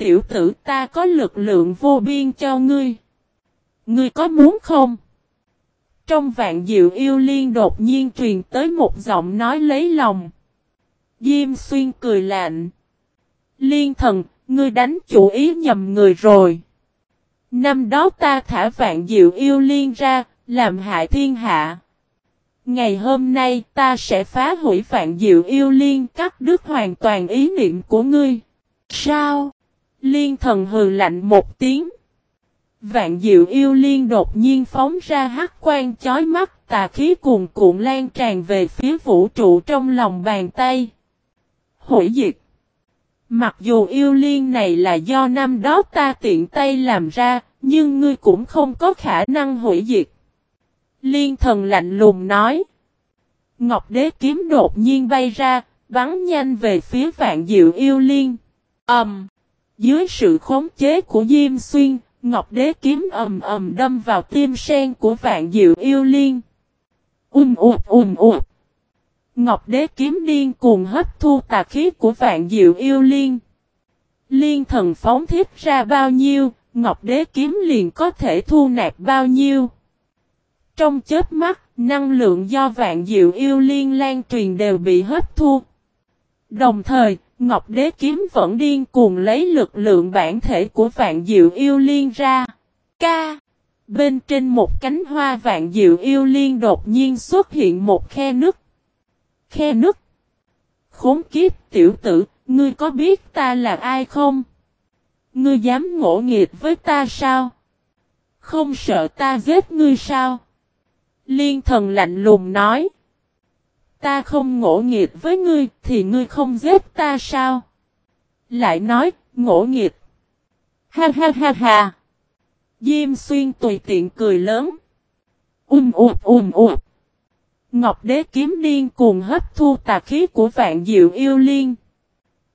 tiểu tử ta có lực lượng vô biên cho ngươi. Ngươi có muốn không? Trong vạn diệu yêu liên đột nhiên truyền tới một giọng nói lấy lòng. Diêm xuyên cười lạnh. Liên thần, ngươi đánh chủ ý nhầm người rồi. Năm đó ta thả vạn diệu yêu liên ra, làm hại thiên hạ. Ngày hôm nay ta sẽ phá hủy vạn diệu yêu liên cắt đứt hoàn toàn ý niệm của ngươi. Sao? Liên thần hừ lạnh một tiếng. Vạn diệu yêu liên đột nhiên phóng ra hắc quan chói mắt tà khí cuồn cuộn lan tràn về phía vũ trụ trong lòng bàn tay. Hủy diệt. Mặc dù yêu liên này là do năm đó ta tiện tay làm ra, nhưng ngươi cũng không có khả năng hủy diệt. Liên thần lạnh lùng nói. Ngọc đế kiếm đột nhiên bay ra, bắn nhanh về phía vạn diệu yêu liên. Ẩm. Um, dưới sự khống chế của Diêm Xuyên, Ngọc đế kiếm ầm ầm đâm vào tim sen của vạn diệu yêu liên. Um ụt um ụt. Ngọc đế kiếm điên cuồng hấp thu tà khí của vạn diệu yêu liên. Liên thần phóng thiết ra bao nhiêu, Ngọc đế kiếm liền có thể thu nạp bao nhiêu. Trong chết mắt, năng lượng do vạn diệu yêu liên lan truyền đều bị hấp thu. Đồng thời, Ngọc Đế Kiếm vẫn điên cuồng lấy lực lượng bản thể của vạn diệu yêu liên ra. Ca! Bên trên một cánh hoa vạn diệu yêu liên đột nhiên xuất hiện một khe nứt. Khe nứt! Khốn kiếp tiểu tử, ngươi có biết ta là ai không? Ngươi dám ngỗ nghiệt với ta sao? Không sợ ta giết ngươi sao? Liên thần lạnh lùng nói. Ta không ngỗ nghiệt với ngươi, thì ngươi không giết ta sao? Lại nói, ngỗ nghiệt. Ha ha ha ha. Diêm xuyên tùy tiện cười lớn. Um ụt um ụt. Ngọc đế kiếm điên cuồng hấp thu tà khí của vạn diệu yêu liên.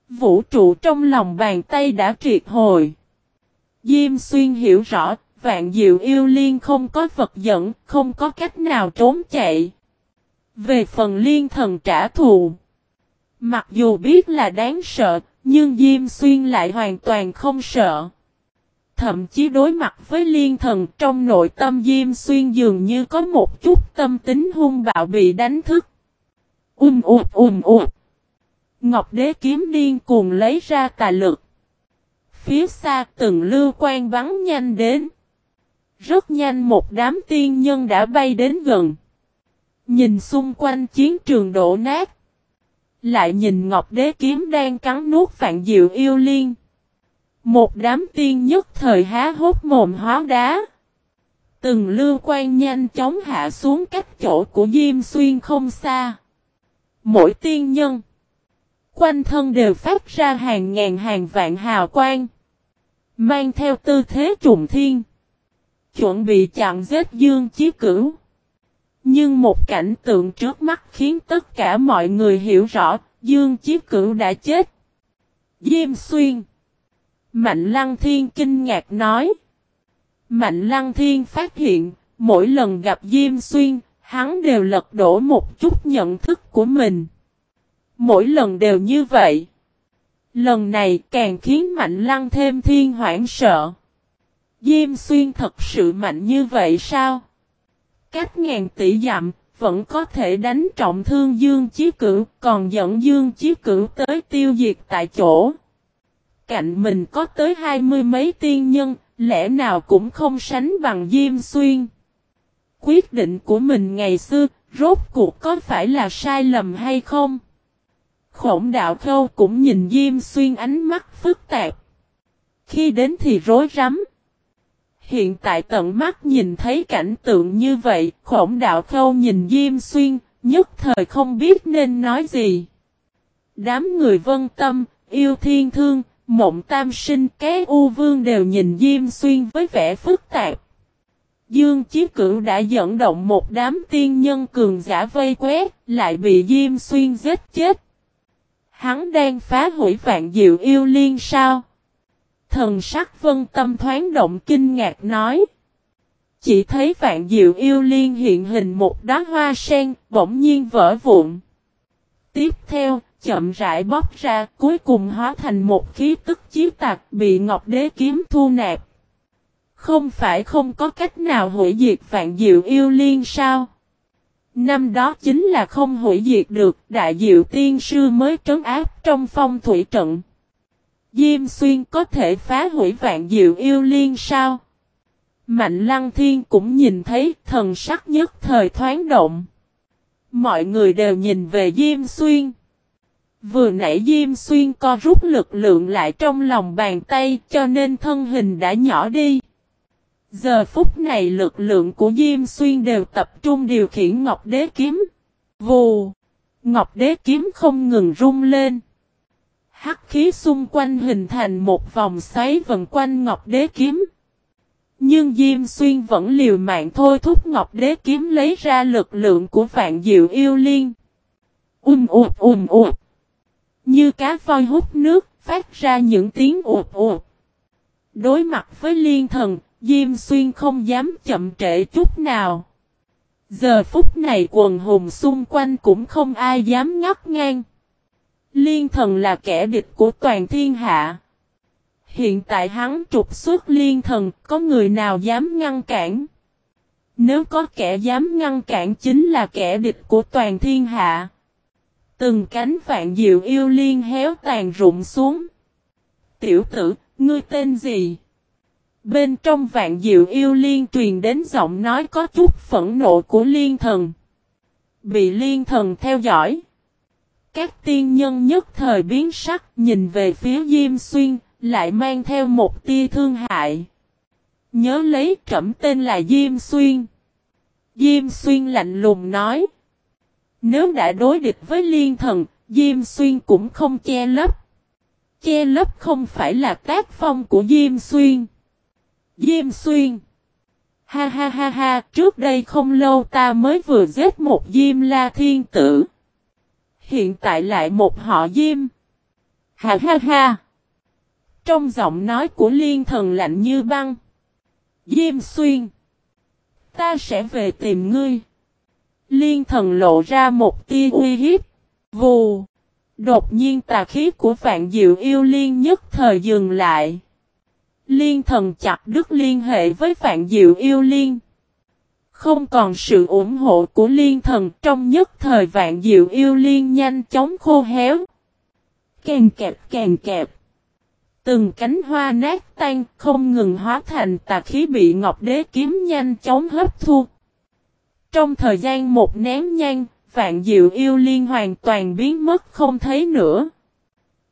Vũ trụ trong lòng bàn tay đã triệt hồi. Diêm xuyên hiểu rõ, vạn diệu yêu liên không có vật dẫn, không có cách nào trốn chạy. Về phần liên thần trả thù. Mặc dù biết là đáng sợ, nhưng Diêm Xuyên lại hoàn toàn không sợ. Thậm chí đối mặt với liên thần trong nội tâm Diêm Xuyên dường như có một chút tâm tính hung bạo bị đánh thức. Um ụt um ụt. Ngọc đế kiếm điên cuồng lấy ra tà lực. Phía xa từng lưu quan bắn nhanh đến. Rất nhanh một đám tiên nhân đã bay đến gần. Nhìn xung quanh chiến trường đổ nát. Lại nhìn Ngọc Đế Kiếm đang cắn nuốt Phạn Diệu yêu liên. Một đám tiên nhất thời há hốt mồm hóa đá. Từng lưu quan nhanh chóng hạ xuống cách chỗ của Diêm Xuyên không xa. Mỗi tiên nhân. Quanh thân đều phát ra hàng ngàn hàng vạn hào quang. Mang theo tư thế trùng thiên. Chuẩn bị chặn giết Dương Chí Cửu. Nhưng một cảnh tượng trước mắt khiến tất cả mọi người hiểu rõ, Dương Chí Cửu đã chết. Diêm Xuyên Mạnh Lăng Thiên kinh ngạc nói. Mạnh Lăng Thiên phát hiện, mỗi lần gặp Diêm Xuyên, hắn đều lật đổ một chút nhận thức của mình. Mỗi lần đều như vậy. Lần này càng khiến Mạnh Lăng thêm thiên hoảng sợ. Diêm Xuyên thật sự mạnh như vậy sao? Cách ngàn tỷ dặm, vẫn có thể đánh trọng thương Dương Chí Cửu, còn dẫn Dương Chí Cửu tới tiêu diệt tại chỗ. Cạnh mình có tới hai mươi mấy tiên nhân, lẽ nào cũng không sánh bằng Diêm Xuyên. Quyết định của mình ngày xưa, rốt cuộc có phải là sai lầm hay không? Khổng đạo khâu cũng nhìn Diêm Xuyên ánh mắt phức tạp. Khi đến thì rối rắm. Hiện tại tận mắt nhìn thấy cảnh tượng như vậy, khổng đạo khâu nhìn Diêm Xuyên, nhất thời không biết nên nói gì. Đám người vân tâm, yêu thiên thương, mộng tam sinh cái u vương đều nhìn Diêm Xuyên với vẻ phức tạp. Dương Chí Cửu đã dẫn động một đám tiên nhân cường giả vây quét, lại bị Diêm Xuyên giết chết. Hắn đang phá hủy vạn diệu yêu liên sao? Thần sắc vân tâm thoáng động kinh ngạc nói. Chỉ thấy vạn diệu yêu liên hiện hình một đóa hoa sen, bỗng nhiên vỡ vụn. Tiếp theo, chậm rãi bóp ra, cuối cùng hóa thành một khí tức chiếu tạc bị Ngọc Đế kiếm thu nạp. Không phải không có cách nào hủy diệt vạn diệu yêu liên sao? Năm đó chính là không hủy diệt được, đại diệu tiên sư mới trấn áp trong phong thủy trận. Diêm xuyên có thể phá hủy vạn diệu yêu liên sao? Mạnh lăng thiên cũng nhìn thấy thần sắc nhất thời thoáng động. Mọi người đều nhìn về Diêm Xuyên. Vừa nãy Diêm Xuyên co rút lực lượng lại trong lòng bàn tay cho nên thân hình đã nhỏ đi. Giờ phút này lực lượng của Diêm Xuyên đều tập trung điều khiển Ngọc Đế Kiếm. Vù! Ngọc Đế Kiếm không ngừng rung lên. Hắc khí xung quanh hình thành một vòng xoáy vần quanh Ngọc Đế Kiếm. Nhưng Diêm Xuyên vẫn liều mạng thôi thúc Ngọc Đế Kiếm lấy ra lực lượng của Vạn Diệu Yêu Liên. Um ụt um ụt. Như cá voi hút nước, phát ra những tiếng ụt ụt. Đối mặt với liên thần, Diêm Xuyên không dám chậm trễ chút nào. Giờ phút này quần hùng xung quanh cũng không ai dám ngắt ngang. Liên thần là kẻ địch của toàn thiên hạ. Hiện tại hắn trục xuất liên thần, có người nào dám ngăn cản? Nếu có kẻ dám ngăn cản chính là kẻ địch của toàn thiên hạ. Từng cánh vạn diệu yêu liên héo tàn rụng xuống. Tiểu tử, ngươi tên gì? Bên trong vạn diệu yêu liên truyền đến giọng nói có chút phẫn nộ của liên thần. Bị liên thần theo dõi. Các tiên nhân nhất thời biến sắc nhìn về phía Diêm Xuyên, lại mang theo một tia thương hại. Nhớ lấy trẩm tên là Diêm Xuyên. Diêm Xuyên lạnh lùng nói. Nếu đã đối địch với liên thần, Diêm Xuyên cũng không che lấp. Che lấp không phải là tác phong của Diêm Xuyên. Diêm Xuyên. Ha ha ha ha, trước đây không lâu ta mới vừa giết một Diêm La Thiên Tử. Hiện tại lại một họ Diêm. Ha ha ha. Trong giọng nói của liên thần lạnh như băng. Diêm Xuyên. Ta sẽ về tìm ngươi. Liên thần lộ ra một tia uy hiếp. Vù. Đột nhiên tà khí của vạn diệu yêu liên nhất thời dừng lại. Liên thần chặt đứt liên hệ với vạn diệu yêu liên. Không còn sự ủng hộ của liên thần trong nhất thời vạn diệu yêu liên nhanh chóng khô héo. Càng kẹp càng kẹp. Từng cánh hoa nát tan không ngừng hóa thành tà khí bị ngọc đế kiếm nhanh chóng hấp thu. Trong thời gian một nén nhang, vạn diệu yêu liên hoàn toàn biến mất không thấy nữa.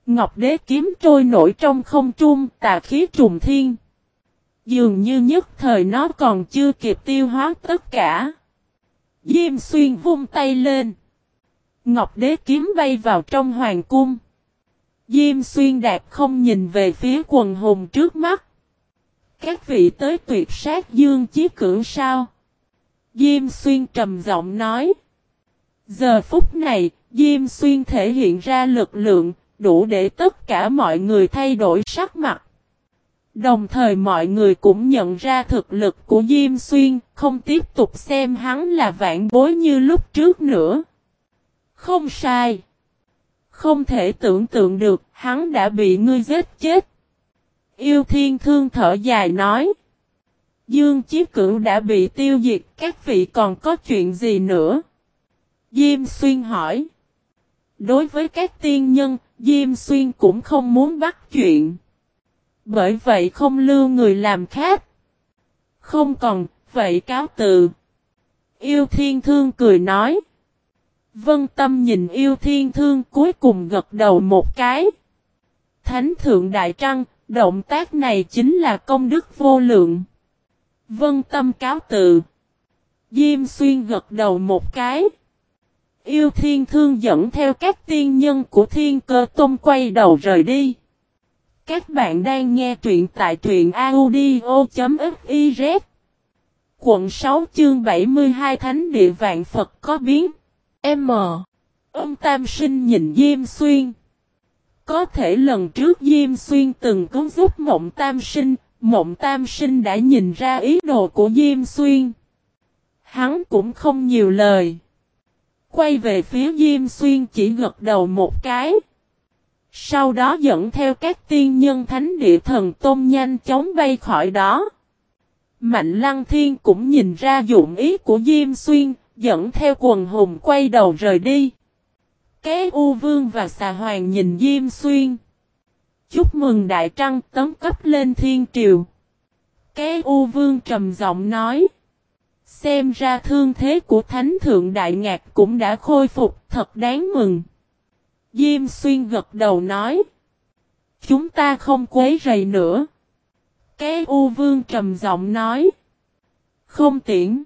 Ngọc đế kiếm trôi nổi trong không trung tà khí trùng thiên. Dường như nhất thời nó còn chưa kịp tiêu hóa tất cả. Diêm xuyên vung tay lên. Ngọc đế kiếm bay vào trong hoàng cung. Diêm xuyên đạt không nhìn về phía quần hùng trước mắt. Các vị tới tuyệt sát dương chí cử sao? Diêm xuyên trầm giọng nói. Giờ phút này, Diêm xuyên thể hiện ra lực lượng, đủ để tất cả mọi người thay đổi sắc mặt. Đồng thời mọi người cũng nhận ra thực lực của Diêm Xuyên, không tiếp tục xem hắn là vạn bối như lúc trước nữa. Không sai. Không thể tưởng tượng được, hắn đã bị ngươi giết chết. Yêu thiên thương thở dài nói. Dương Chí Cửu đã bị tiêu diệt, các vị còn có chuyện gì nữa? Diêm Xuyên hỏi. Đối với các tiên nhân, Diêm Xuyên cũng không muốn bắt chuyện. Bởi vậy không lưu người làm khác. Không còn, vậy cáo từ. Yêu thiên thương cười nói. Vân tâm nhìn yêu thiên thương cuối cùng gật đầu một cái. Thánh thượng đại trăng, động tác này chính là công đức vô lượng. Vân tâm cáo từ. Diêm xuyên gật đầu một cái. Yêu thiên thương dẫn theo các tiên nhân của thiên cơ tôm quay đầu rời đi. Các bạn đang nghe truyện tại truyện audio.fiz Quận 6 chương 72 Thánh địa vạn Phật có biến M. Ông Tam Sinh nhìn Diêm Xuyên. Có thể lần trước Diêm Xuyên từng cứu giúp Mộng Tam Sinh, Mộng Tam Sinh đã nhìn ra ý đồ của Diêm Xuyên. Hắn cũng không nhiều lời. Quay về phía Diêm Xuyên chỉ gật đầu một cái. Sau đó dẫn theo các tiên nhân thánh địa thần tôn nhanh chóng bay khỏi đó. Mạnh Lăng Thiên cũng nhìn ra dụng ý của Diêm Xuyên, dẫn theo quần hùng quay đầu rời đi. Kế U Vương và Xà Hoàng nhìn Diêm Xuyên. Chúc mừng Đại Trăng tấn cấp lên thiên triều. Kế U Vương trầm giọng nói. Xem ra thương thế của Thánh Thượng Đại Ngạc cũng đã khôi phục thật đáng mừng. Diêm Xuyên gật đầu nói. Chúng ta không quấy rầy nữa. Cái U Vương trầm giọng nói. Không tiễn.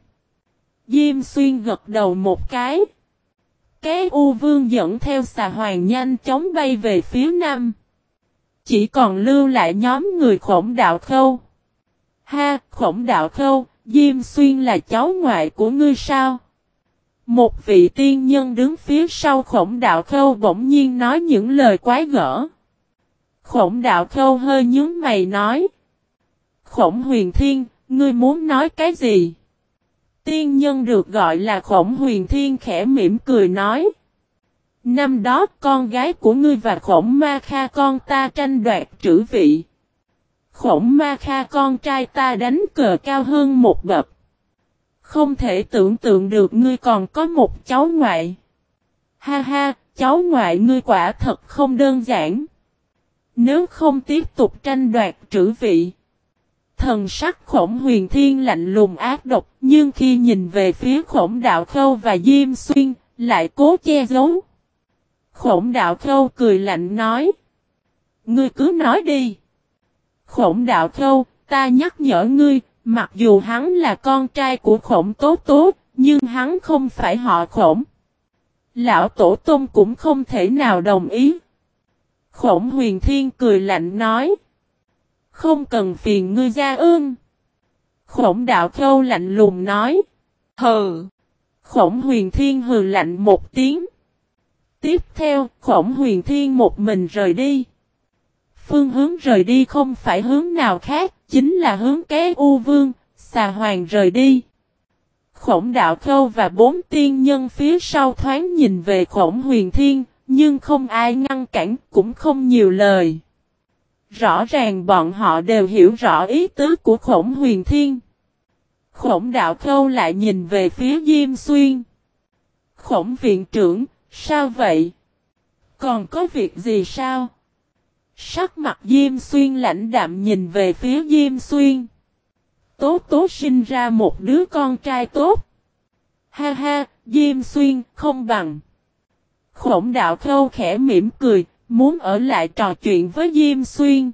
Diêm Xuyên gật đầu một cái. Cái U Vương dẫn theo xà hoàng nhanh chóng bay về phía nam. Chỉ còn lưu lại nhóm người khổng đạo khâu. Ha, khổng đạo khâu, Diêm Xuyên là cháu ngoại của ngươi sao? Một vị tiên nhân đứng phía sau khổng đạo khâu bỗng nhiên nói những lời quái gở. Khổng đạo khâu hơi nhướng mày nói. Khổng huyền thiên, ngươi muốn nói cái gì? Tiên nhân được gọi là khổng huyền thiên khẽ mỉm cười nói. Năm đó con gái của ngươi và khổng ma kha con ta tranh đoạt trữ vị. Khổng ma kha con trai ta đánh cờ cao hơn một bậc. Không thể tưởng tượng được ngươi còn có một cháu ngoại. Ha ha, cháu ngoại ngươi quả thật không đơn giản. Nếu không tiếp tục tranh đoạt trữ vị. Thần sắc khổng huyền thiên lạnh lùng ác độc, nhưng khi nhìn về phía khổng đạo khâu và Diêm Xuyên, lại cố che giấu. Khổng đạo khâu cười lạnh nói. Ngươi cứ nói đi. Khổng đạo khâu, ta nhắc nhở ngươi, mặc dù hắn là con trai của khổng tố tố, nhưng hắn không phải họ khổng. Lão tổ tông cũng không thể nào đồng ý. Khổng huyền thiên cười lạnh nói. Không cần phiền ngươi ra ương. Khổng đạo khâu lạnh lùng nói. Hừ. Khổng huyền thiên hừ lạnh một tiếng. Tiếp theo, khổng huyền thiên một mình rời đi. Phương hướng rời đi không phải hướng nào khác, chính là hướng kế U Vương, xà hoàng rời đi. Khổng đạo khâu và bốn tiên nhân phía sau thoáng nhìn về khổng huyền thiên, nhưng không ai ngăn cản, cũng không nhiều lời. Rõ ràng bọn họ đều hiểu rõ ý tứ của khổng huyền thiên. Khổng đạo khâu lại nhìn về phía Diêm Xuyên. Khổng viện trưởng, sao vậy? Còn có việc gì sao? Sắc mặt Diêm Xuyên lãnh đạm nhìn về phía Diêm Xuyên. Tố tố sinh ra một đứa con trai tốt. Ha ha, Diêm Xuyên không bằng. Khổng đạo khâu khẽ mỉm cười, muốn ở lại trò chuyện với Diêm Xuyên.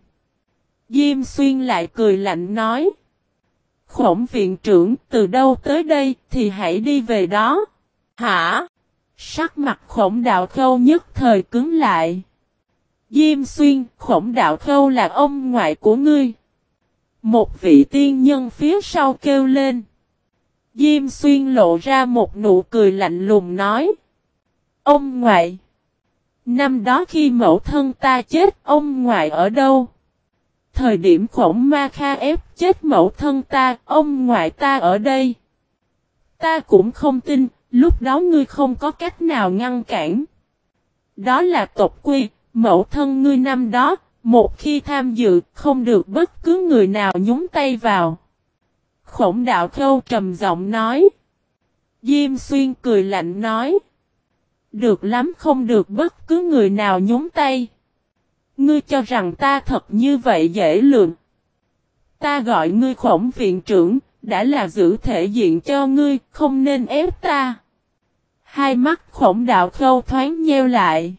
Diêm Xuyên lại cười lạnh nói. Khổng viện trưởng từ đâu tới đây thì hãy đi về đó. Hả? Sắc mặt khổng đạo khâu nhất thời cứng lại. Diêm xuyên, khổng đạo khâu là ông ngoại của ngươi. Một vị tiên nhân phía sau kêu lên. Diêm xuyên lộ ra một nụ cười lạnh lùng nói. Ông ngoại. Năm đó khi mẫu thân ta chết, ông ngoại ở đâu? Thời điểm khổng ma kha ép chết mẫu thân ta, ông ngoại ta ở đây. Ta cũng không tin, lúc đó ngươi không có cách nào ngăn cản. Đó là tộc quy, Mẫu thân ngươi năm đó, một khi tham dự, không được bất cứ người nào nhúng tay vào. Khổng đạo khâu trầm giọng nói. Diêm xuyên cười lạnh nói. Được lắm không được bất cứ người nào nhúng tay. Ngươi cho rằng ta thật như vậy dễ lường. Ta gọi ngươi khổng viện trưởng, đã là giữ thể diện cho ngươi, không nên ép ta. Hai mắt khổng đạo khâu thoáng nheo lại.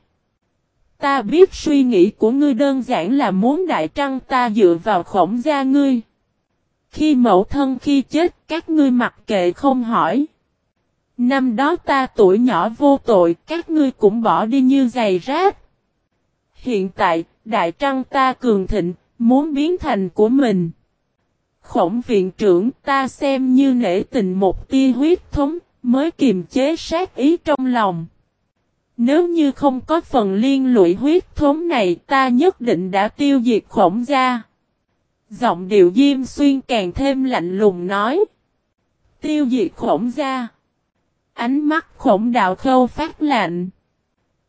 Ta biết suy nghĩ của ngươi đơn giản là muốn đại trăng ta dựa vào khổng gia ngươi. Khi mẫu thân khi chết, các ngươi mặc kệ không hỏi. Năm đó ta tuổi nhỏ vô tội, các ngươi cũng bỏ đi như giày rác. Hiện tại, đại trăng ta cường thịnh, muốn biến thành của mình. Khổng viện trưởng, ta xem như nể tình một tia huyết thống, mới kiềm chế sát ý trong lòng. Nếu như không có phần liên lụy huyết thống này ta nhất định đã tiêu diệt khổng gia. Giọng điệu diêm xuyên càng thêm lạnh lùng nói. Tiêu diệt khổng gia. Ánh mắt khổng đạo khâu phát lạnh.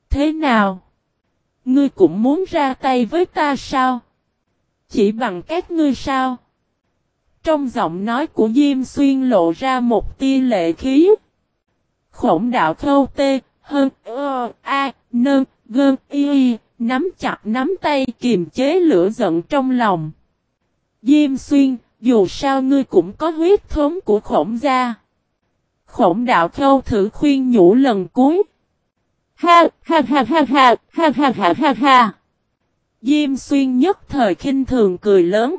Thế nào? Ngươi cũng muốn ra tay với ta sao? Chỉ bằng các ngươi sao? Trong giọng nói của Diêm Xuyên lộ ra một tia lệ khí. Khổng đạo khâu tê, hơn, ơ, a, nơn, gơn, y, nắm chặt nắm tay kiềm chế lửa giận trong lòng. Diêm Xuyên, dù sao ngươi cũng có huyết thống của khổng gia. Khổng đạo khâu thử khuyên nhủ lần cuối. Ha, ha ha ha ha, ha ha ha ha ha. Diêm xuyên nhất thời khinh thường cười lớn.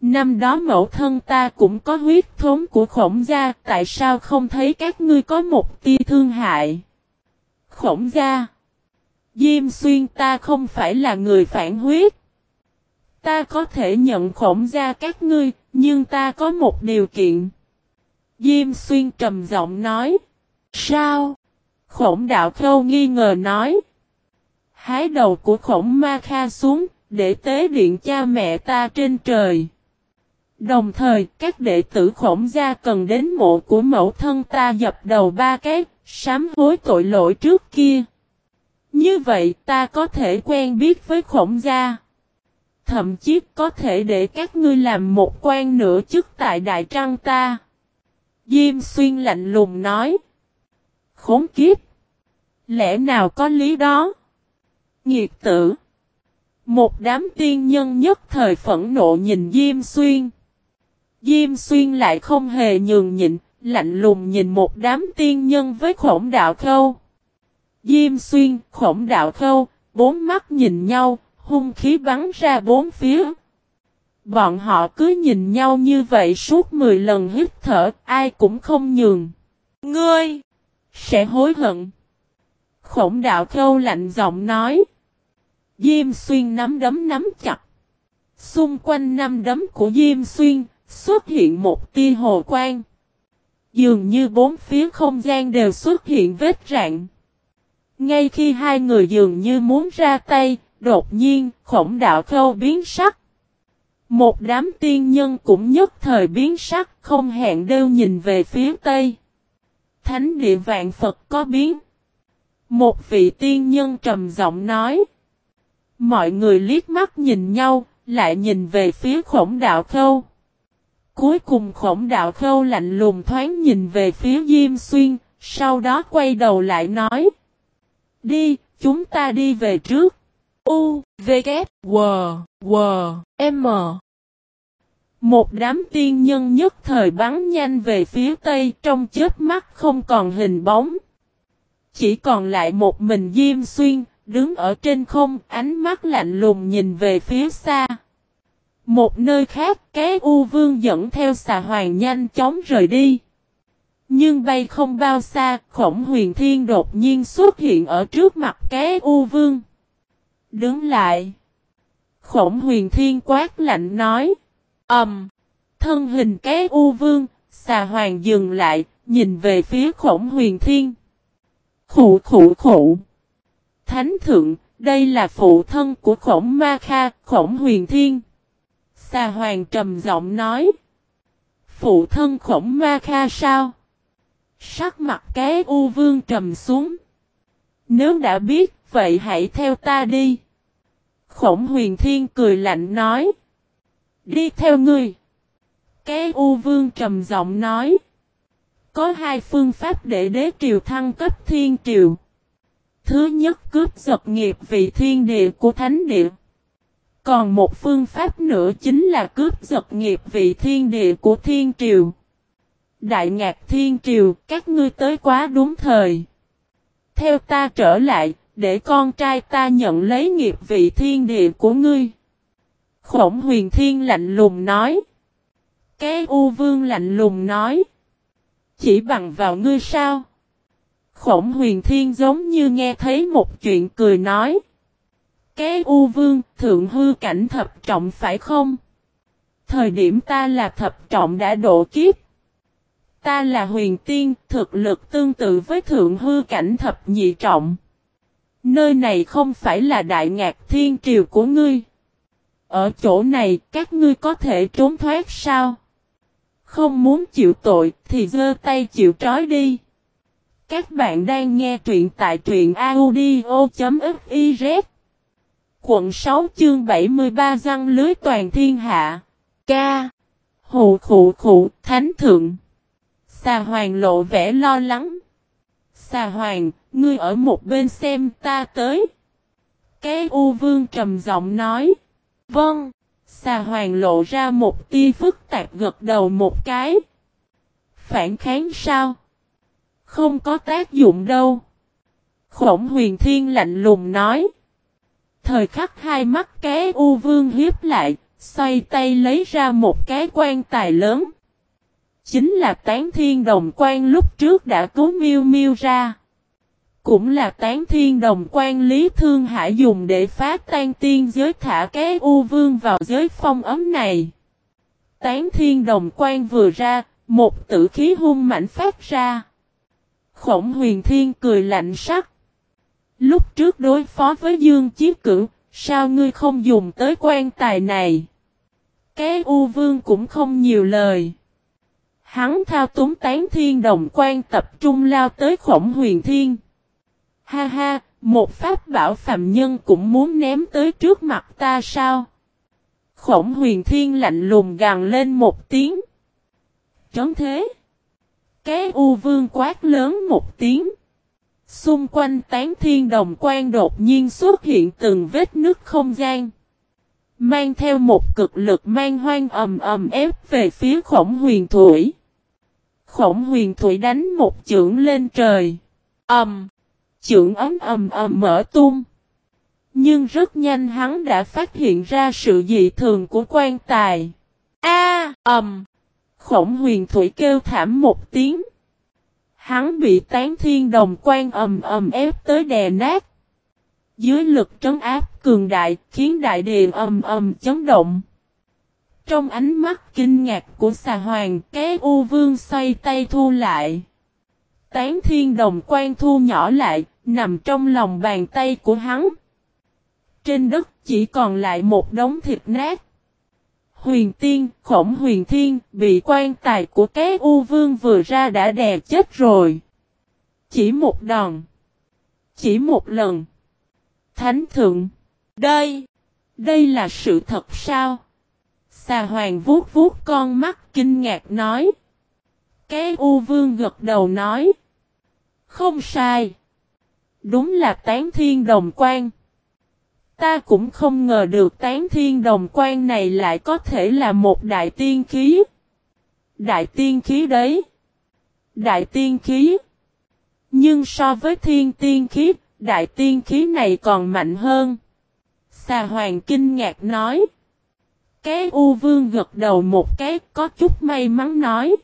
Năm đó mẫu thân ta cũng có huyết thống của khổng gia, tại sao không thấy các ngươi có một tia thương hại? Khổng gia. Diêm xuyên ta không phải là người phản huyết. Ta có thể nhận khổng gia các ngươi, nhưng ta có một điều kiện. Diêm xuyên trầm giọng nói. Sao? Khổng đạo khâu nghi ngờ nói. Hái đầu của khổng ma kha xuống, để tế điện cha mẹ ta trên trời. Đồng thời, các đệ tử khổng gia cần đến mộ của mẫu thân ta dập đầu ba cái, sám hối tội lỗi trước kia. Như vậy ta có thể quen biết với khổng gia. Thậm chí có thể để các ngươi làm một quan nửa chức tại Đại Trăng ta. Diêm xuyên lạnh lùng nói. Khốn kiếp. Lẽ nào có lý đó? Nghiệt tử. Một đám tiên nhân nhất thời phẫn nộ nhìn Diêm Xuyên. Diêm Xuyên lại không hề nhường nhịn, lạnh lùng nhìn một đám tiên nhân với khổng đạo khâu. Diêm Xuyên, khổng đạo khâu, bốn mắt nhìn nhau, hung khí bắn ra bốn phía. Bọn họ cứ nhìn nhau như vậy suốt 10 lần hít thở, ai cũng không nhường. Ngươi sẽ hối hận. Khổng đạo khâu lạnh giọng nói. Diêm xuyên nắm đấm nắm chặt. Xung quanh năm đấm của Diêm xuyên, xuất hiện một tia hồ quang. Dường như bốn phía không gian đều xuất hiện vết rạn. Ngay khi hai người dường như muốn ra tay, đột nhiên, khổng đạo khâu biến sắc. Một đám tiên nhân cũng nhất thời biến sắc, không hẹn đều nhìn về phía Tây. Thánh địa vạn Phật có biến. Một vị tiên nhân trầm giọng nói. Mọi người liếc mắt nhìn nhau, lại nhìn về phía khổng đạo khâu. Cuối cùng khổng đạo khâu lạnh lùng thoáng nhìn về phía Diêm Xuyên, sau đó quay đầu lại nói. Đi, chúng ta đi về trước. U, V, K, W, W, M. Một đám tiên nhân nhất thời bắn nhanh về phía tây trong chết mắt không còn hình bóng. Chỉ còn lại một mình Diêm Xuyên, đứng ở trên không, ánh mắt lạnh lùng nhìn về phía xa. Một nơi khác, cái U Vương dẫn theo xà hoàng nhanh chóng rời đi. Nhưng bay không bao xa, khổng huyền thiên đột nhiên xuất hiện ở trước mặt cái U Vương. Đứng lại. Khổng huyền thiên quát lạnh nói. Ẩm. Um, thân hình cái U Vương, xà hoàng dừng lại, nhìn về phía khổng huyền thiên. Khủ khủ khủ. Thánh thượng, đây là phụ thân của khổng ma kha, khổng huyền thiên. Xà hoàng trầm giọng nói. Phụ thân khổng ma kha sao? Sắc mặt cái u vương trầm xuống. Nếu đã biết, vậy hãy theo ta đi. Khổng huyền thiên cười lạnh nói. Đi theo ngươi. Cái u vương trầm giọng nói. Có hai phương pháp để đế triều thăng cấp thiên triều. Thứ nhất cướp giật nghiệp vị thiên địa của thánh địa. Còn một phương pháp nữa chính là cướp giật nghiệp vị thiên địa của thiên triều. Đại ngạc thiên triều, các ngươi tới quá đúng thời. Theo ta trở lại, để con trai ta nhận lấy nghiệp vị thiên địa của ngươi. Khổng huyền thiên lạnh lùng nói. Cái U vương lạnh lùng nói. Chỉ bằng vào ngươi sao? Khổng huyền thiên giống như nghe thấy một chuyện cười nói. Cái U vương, thượng hư cảnh thập trọng phải không? Thời điểm ta là thập trọng đã độ kiếp. Ta là huyền tiên, thực lực tương tự với thượng hư cảnh thập nhị trọng. Nơi này không phải là đại ngạc thiên triều của ngươi. Ở chỗ này, các ngươi có thể trốn thoát sao? Không muốn chịu tội thì giơ tay chịu trói đi. Các bạn đang nghe truyện tại truyện audio.fif Quận 6 chương 73 răng lưới toàn thiên hạ. Ca. Hụ khụ khụ thánh thượng. Xà hoàng lộ vẻ lo lắng. Xà hoàng, ngươi ở một bên xem ta tới. Cái u vương trầm giọng nói. Vâng. Xà hoàng lộ ra một tia phức tạp gật đầu một cái. Phản kháng sao? Không có tác dụng đâu. Khổng huyền thiên lạnh lùng nói. Thời khắc hai mắt cái u vương hiếp lại, xoay tay lấy ra một cái quan tài lớn. Chính là tán thiên đồng quan lúc trước đã cứu miêu miêu ra. Cũng là tán thiên đồng quan lý thương hải dùng để phá tan tiên giới thả cái u vương vào giới phong ấm này. Tán thiên đồng quan vừa ra, một tử khí hung mạnh phát ra. Khổng huyền thiên cười lạnh sắc. Lúc trước đối phó với Dương Chí Cửu, sao ngươi không dùng tới quan tài này? Cái U Vương cũng không nhiều lời. Hắn thao túng tán thiên đồng quan tập trung lao tới khổng huyền thiên. Ha ha, một pháp bảo phạm nhân cũng muốn ném tới trước mặt ta sao? Khổng huyền thiên lạnh lùng gằn lên một tiếng. Trấn thế. Cái u vương quát lớn một tiếng. Xung quanh tán thiên đồng quan đột nhiên xuất hiện từng vết nứt không gian. Mang theo một cực lực mang hoang ầm ầm ép về phía khổng huyền thủy. Khổng huyền thủy đánh một chưởng lên trời. Ầm. Chưởng ấm ầm ầm mở tung. Nhưng rất nhanh hắn đã phát hiện ra sự dị thường của quan tài. A ầm. Khổng huyền thủy kêu thảm một tiếng. Hắn bị tán thiên đồng quan ầm ầm ép tới đè nát. Dưới lực trấn áp cường đại khiến đại địa ầm ầm chấn động. Trong ánh mắt kinh ngạc của xà hoàng, cái u vương xoay tay thu lại. Tán thiên đồng quan thu nhỏ lại, nằm trong lòng bàn tay của hắn. Trên đất chỉ còn lại một đống thịt nát. Huyền tiên, khổng huyền thiên, bị quan tài của cái u vương vừa ra đã đè chết rồi. Chỉ một đòn. Chỉ một lần. Thánh thượng. Đây. Đây là sự thật sao? Xà hoàng vuốt vuốt con mắt kinh ngạc nói. Cái u vương gật đầu nói. Không sai. Đúng là tán thiên đồng quan. Ta cũng không ngờ được tán thiên đồng quan này lại có thể là một đại tiên khí. Đại tiên khí đấy. Đại tiên khí. Nhưng so với thiên tiên khí, đại tiên khí này còn mạnh hơn. Xà hoàng kinh ngạc nói. Cái U Vương gật đầu một cái có chút may mắn nói.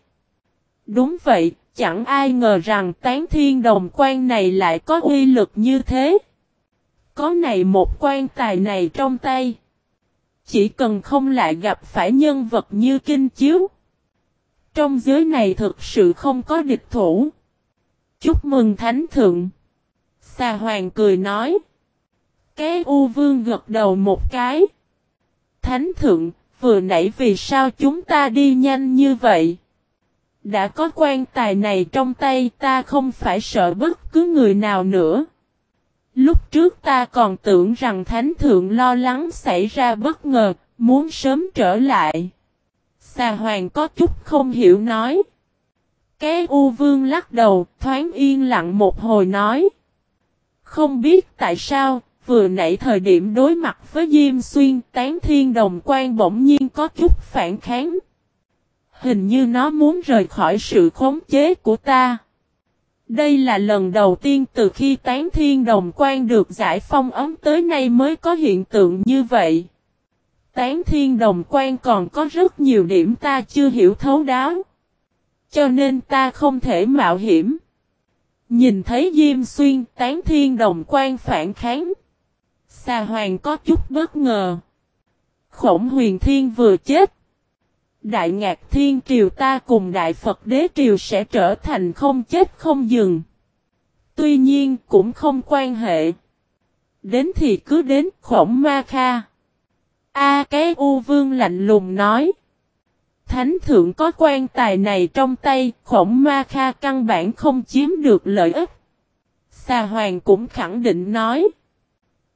Đúng vậy, chẳng ai ngờ rằng tán thiên đồng quan này lại có uy lực như thế. Có này một quan tài này trong tay. Chỉ cần không lại gặp phải nhân vật như kinh chiếu. Trong giới này thực sự không có địch thủ. Chúc mừng Thánh Thượng. Xà Hoàng cười nói. Cái U Vương gật đầu một cái. Thánh Thượng, vừa nãy vì sao chúng ta đi nhanh như vậy? Đã có quan tài này trong tay ta không phải sợ bất cứ người nào nữa. Lúc trước ta còn tưởng rằng Thánh Thượng lo lắng xảy ra bất ngờ, muốn sớm trở lại. Xà Hoàng có chút không hiểu nói. Cái U Vương lắc đầu, thoáng yên lặng một hồi nói. Không biết tại sao, vừa nãy thời điểm đối mặt với Diêm Xuyên, tán thiên đồng quan bỗng nhiên có chút phản kháng. Hình như nó muốn rời khỏi sự khống chế của ta. Đây là lần đầu tiên từ khi tán thiên đồng quan được giải phong ấm tới nay mới có hiện tượng như vậy. Tán thiên đồng quan còn có rất nhiều điểm ta chưa hiểu thấu đáo. Cho nên ta không thể mạo hiểm. Nhìn thấy Diêm Xuyên, tán thiên đồng quan phản kháng. Xà hoàng có chút bất ngờ. Khổng huyền thiên vừa chết. Đại ngạc thiên triều ta cùng Đại Phật đế triều sẽ trở thành không chết không dừng. Tuy nhiên cũng không quan hệ. Đến thì cứ đến khổng ma kha. A cái U Vương lạnh lùng nói. Thánh thượng có quan tài này trong tay, khổng ma kha căn bản không chiếm được lợi ích. Xà hoàng cũng khẳng định nói.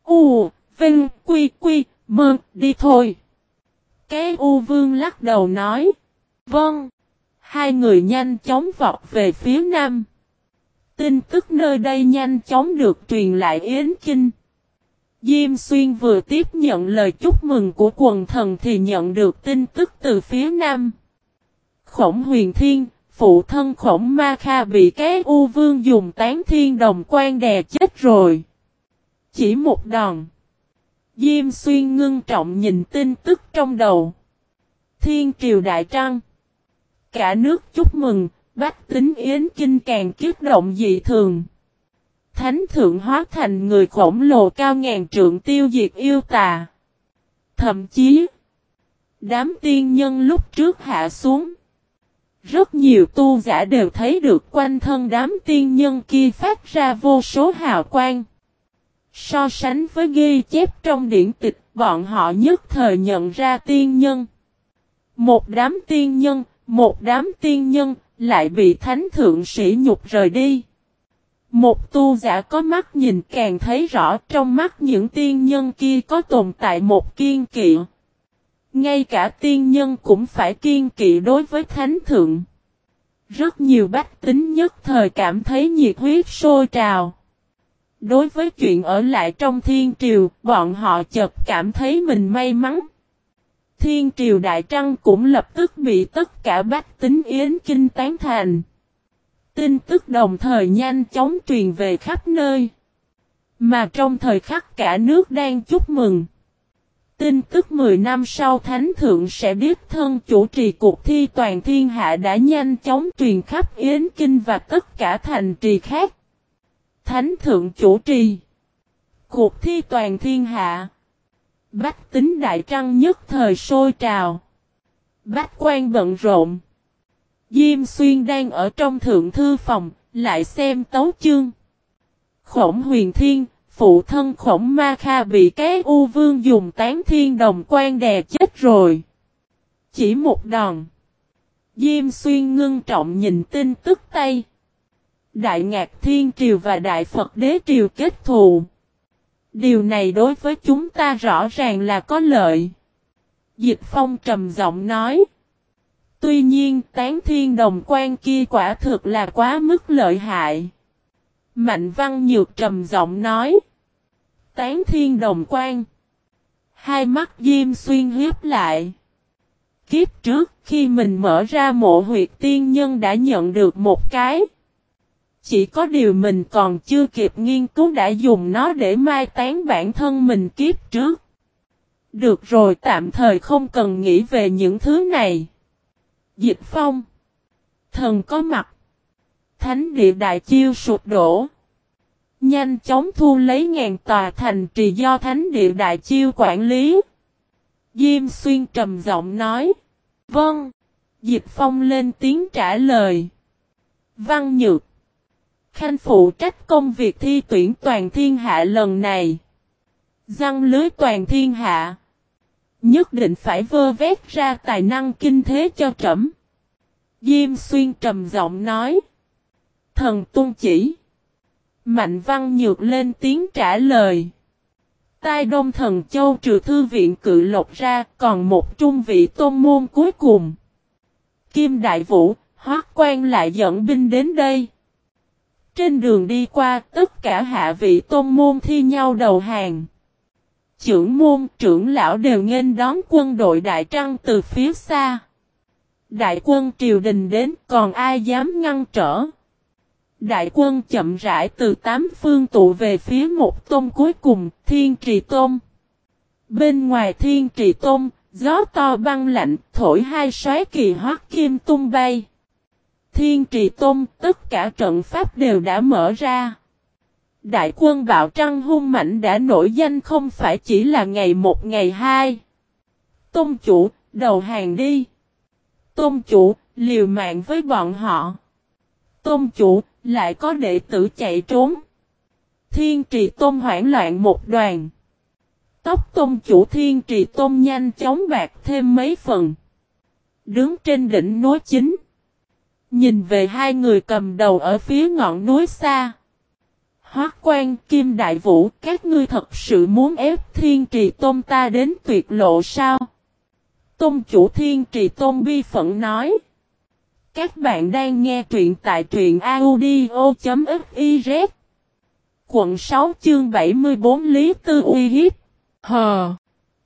U, Vinh, Quy, Quy, Mơ, đi thôi. Cái U vương lắc đầu nói. Vâng. Hai người nhanh chóng vọt về phía nam. Tin tức nơi đây nhanh chóng được truyền lại Yến Kinh. Diêm Xuyên vừa tiếp nhận lời chúc mừng của quần thần thì nhận được tin tức từ phía nam. Khổng huyền thiên, phụ thân khổng ma kha bị cái u vương dùng tán thiên đồng quan đè chết rồi. Chỉ một đòn. Diêm xuyên ngưng trọng nhìn tin tức trong đầu. Thiên triều đại trăng. Cả nước chúc mừng, bách tính yến kinh càng kiếp động dị thường. Thánh thượng hóa thành người khổng lồ cao ngàn trượng tiêu diệt yêu tà. Thậm chí, đám tiên nhân lúc trước hạ xuống. Rất nhiều tu giả đều thấy được quanh thân đám tiên nhân kia phát ra vô số hào quang. So sánh với ghi chép trong điển tịch, bọn họ nhất thời nhận ra tiên nhân. Một đám tiên nhân, một đám tiên nhân, lại bị thánh thượng sĩ nhục rời đi. Một tu giả có mắt nhìn càng thấy rõ trong mắt những tiên nhân kia có tồn tại một kiên kỵ. Ngay cả tiên nhân cũng phải kiên kỵ đối với thánh thượng. Rất nhiều bách tính nhất thời cảm thấy nhiệt huyết sôi trào. Đối với chuyện ở lại trong thiên triều, bọn họ chợt cảm thấy mình may mắn. Thiên triều đại trăng cũng lập tức bị tất cả bách tính yến kinh tán thành. Tin tức đồng thời nhanh chóng truyền về khắp nơi. Mà trong thời khắc cả nước đang chúc mừng. Tin tức 10 năm sau Thánh Thượng sẽ biết thân chủ trì cuộc thi toàn thiên hạ đã nhanh chóng truyền khắp Yến Kinh và tất cả thành trì khác. Thánh Thượng chủ trì. Cuộc thi toàn thiên hạ. Bách tính đại trăng nhất thời sôi trào. Bách quan bận rộn. Diêm xuyên đang ở trong thượng thư phòng, lại xem tấu chương. Khổng huyền thiên, phụ thân khổng ma kha bị cái u vương dùng tán thiên đồng quan đè chết rồi. Chỉ một đòn. Diêm xuyên ngưng trọng nhìn tin tức tay. Đại ngạc thiên triều và đại Phật đế triều kết thù. Điều này đối với chúng ta rõ ràng là có lợi. Dịch phong trầm giọng nói. Tuy nhiên, tán thiên đồng quan kia quả thực là quá mức lợi hại. Mạnh văn nhược trầm giọng nói. Tán thiên đồng quan. Hai mắt diêm xuyên hiếp lại. Kiếp trước, khi mình mở ra mộ huyệt tiên nhân đã nhận được một cái. Chỉ có điều mình còn chưa kịp nghiên cứu đã dùng nó để mai tán bản thân mình kiếp trước. Được rồi, tạm thời không cần nghĩ về những thứ này. Dịch phong. Thần có mặt. Thánh địa đại chiêu sụp đổ. Nhanh chóng thu lấy ngàn tòa thành trì do thánh địa đại chiêu quản lý. Diêm xuyên trầm giọng nói. Vâng. Dịch phong lên tiếng trả lời. Văn nhược. Khanh phụ trách công việc thi tuyển toàn thiên hạ lần này. Răng lưới toàn thiên hạ. Nhất định phải vơ vét ra tài năng kinh thế cho trẫm. Diêm xuyên trầm giọng nói. Thần tuân chỉ. Mạnh văn nhược lên tiếng trả lời. Tai đông thần châu trừ thư viện cự lộc ra còn một trung vị tôn môn cuối cùng. Kim Đại Vũ, Hoác quan lại dẫn binh đến đây. Trên đường đi qua tất cả hạ vị tôn môn thi nhau đầu hàng trưởng môn, trưởng lão đều nghênh đón quân đội Đại Trăng từ phía xa. Đại quân triều đình đến còn ai dám ngăn trở. Đại quân chậm rãi từ tám phương tụ về phía một tôn cuối cùng, thiên trì tôn. Bên ngoài thiên trì tôn, gió to băng lạnh, thổi hai xoáy kỳ hoác kim tung bay. Thiên trì tôn, tất cả trận pháp đều đã mở ra. Đại quân bạo trăng hung mạnh đã nổi danh không phải chỉ là ngày một ngày hai. Tôn chủ, đầu hàng đi. Tôn chủ, liều mạng với bọn họ. Tôn chủ, lại có đệ tử chạy trốn. Thiên trì tôn hoảng loạn một đoàn. Tóc tôn chủ thiên trì tôn nhanh chóng bạc thêm mấy phần. Đứng trên đỉnh núi chính. Nhìn về hai người cầm đầu ở phía ngọn núi xa. Hoác quan Kim Đại Vũ, các ngươi thật sự muốn ép Thiên Trì Tôn ta đến tuyệt lộ sao? Tôn chủ Thiên Trì Tôn bi phận nói. Các bạn đang nghe truyện tại truyện audio.fiz. Quận 6 chương 74 Lý Tư uy hiếp. Hờ.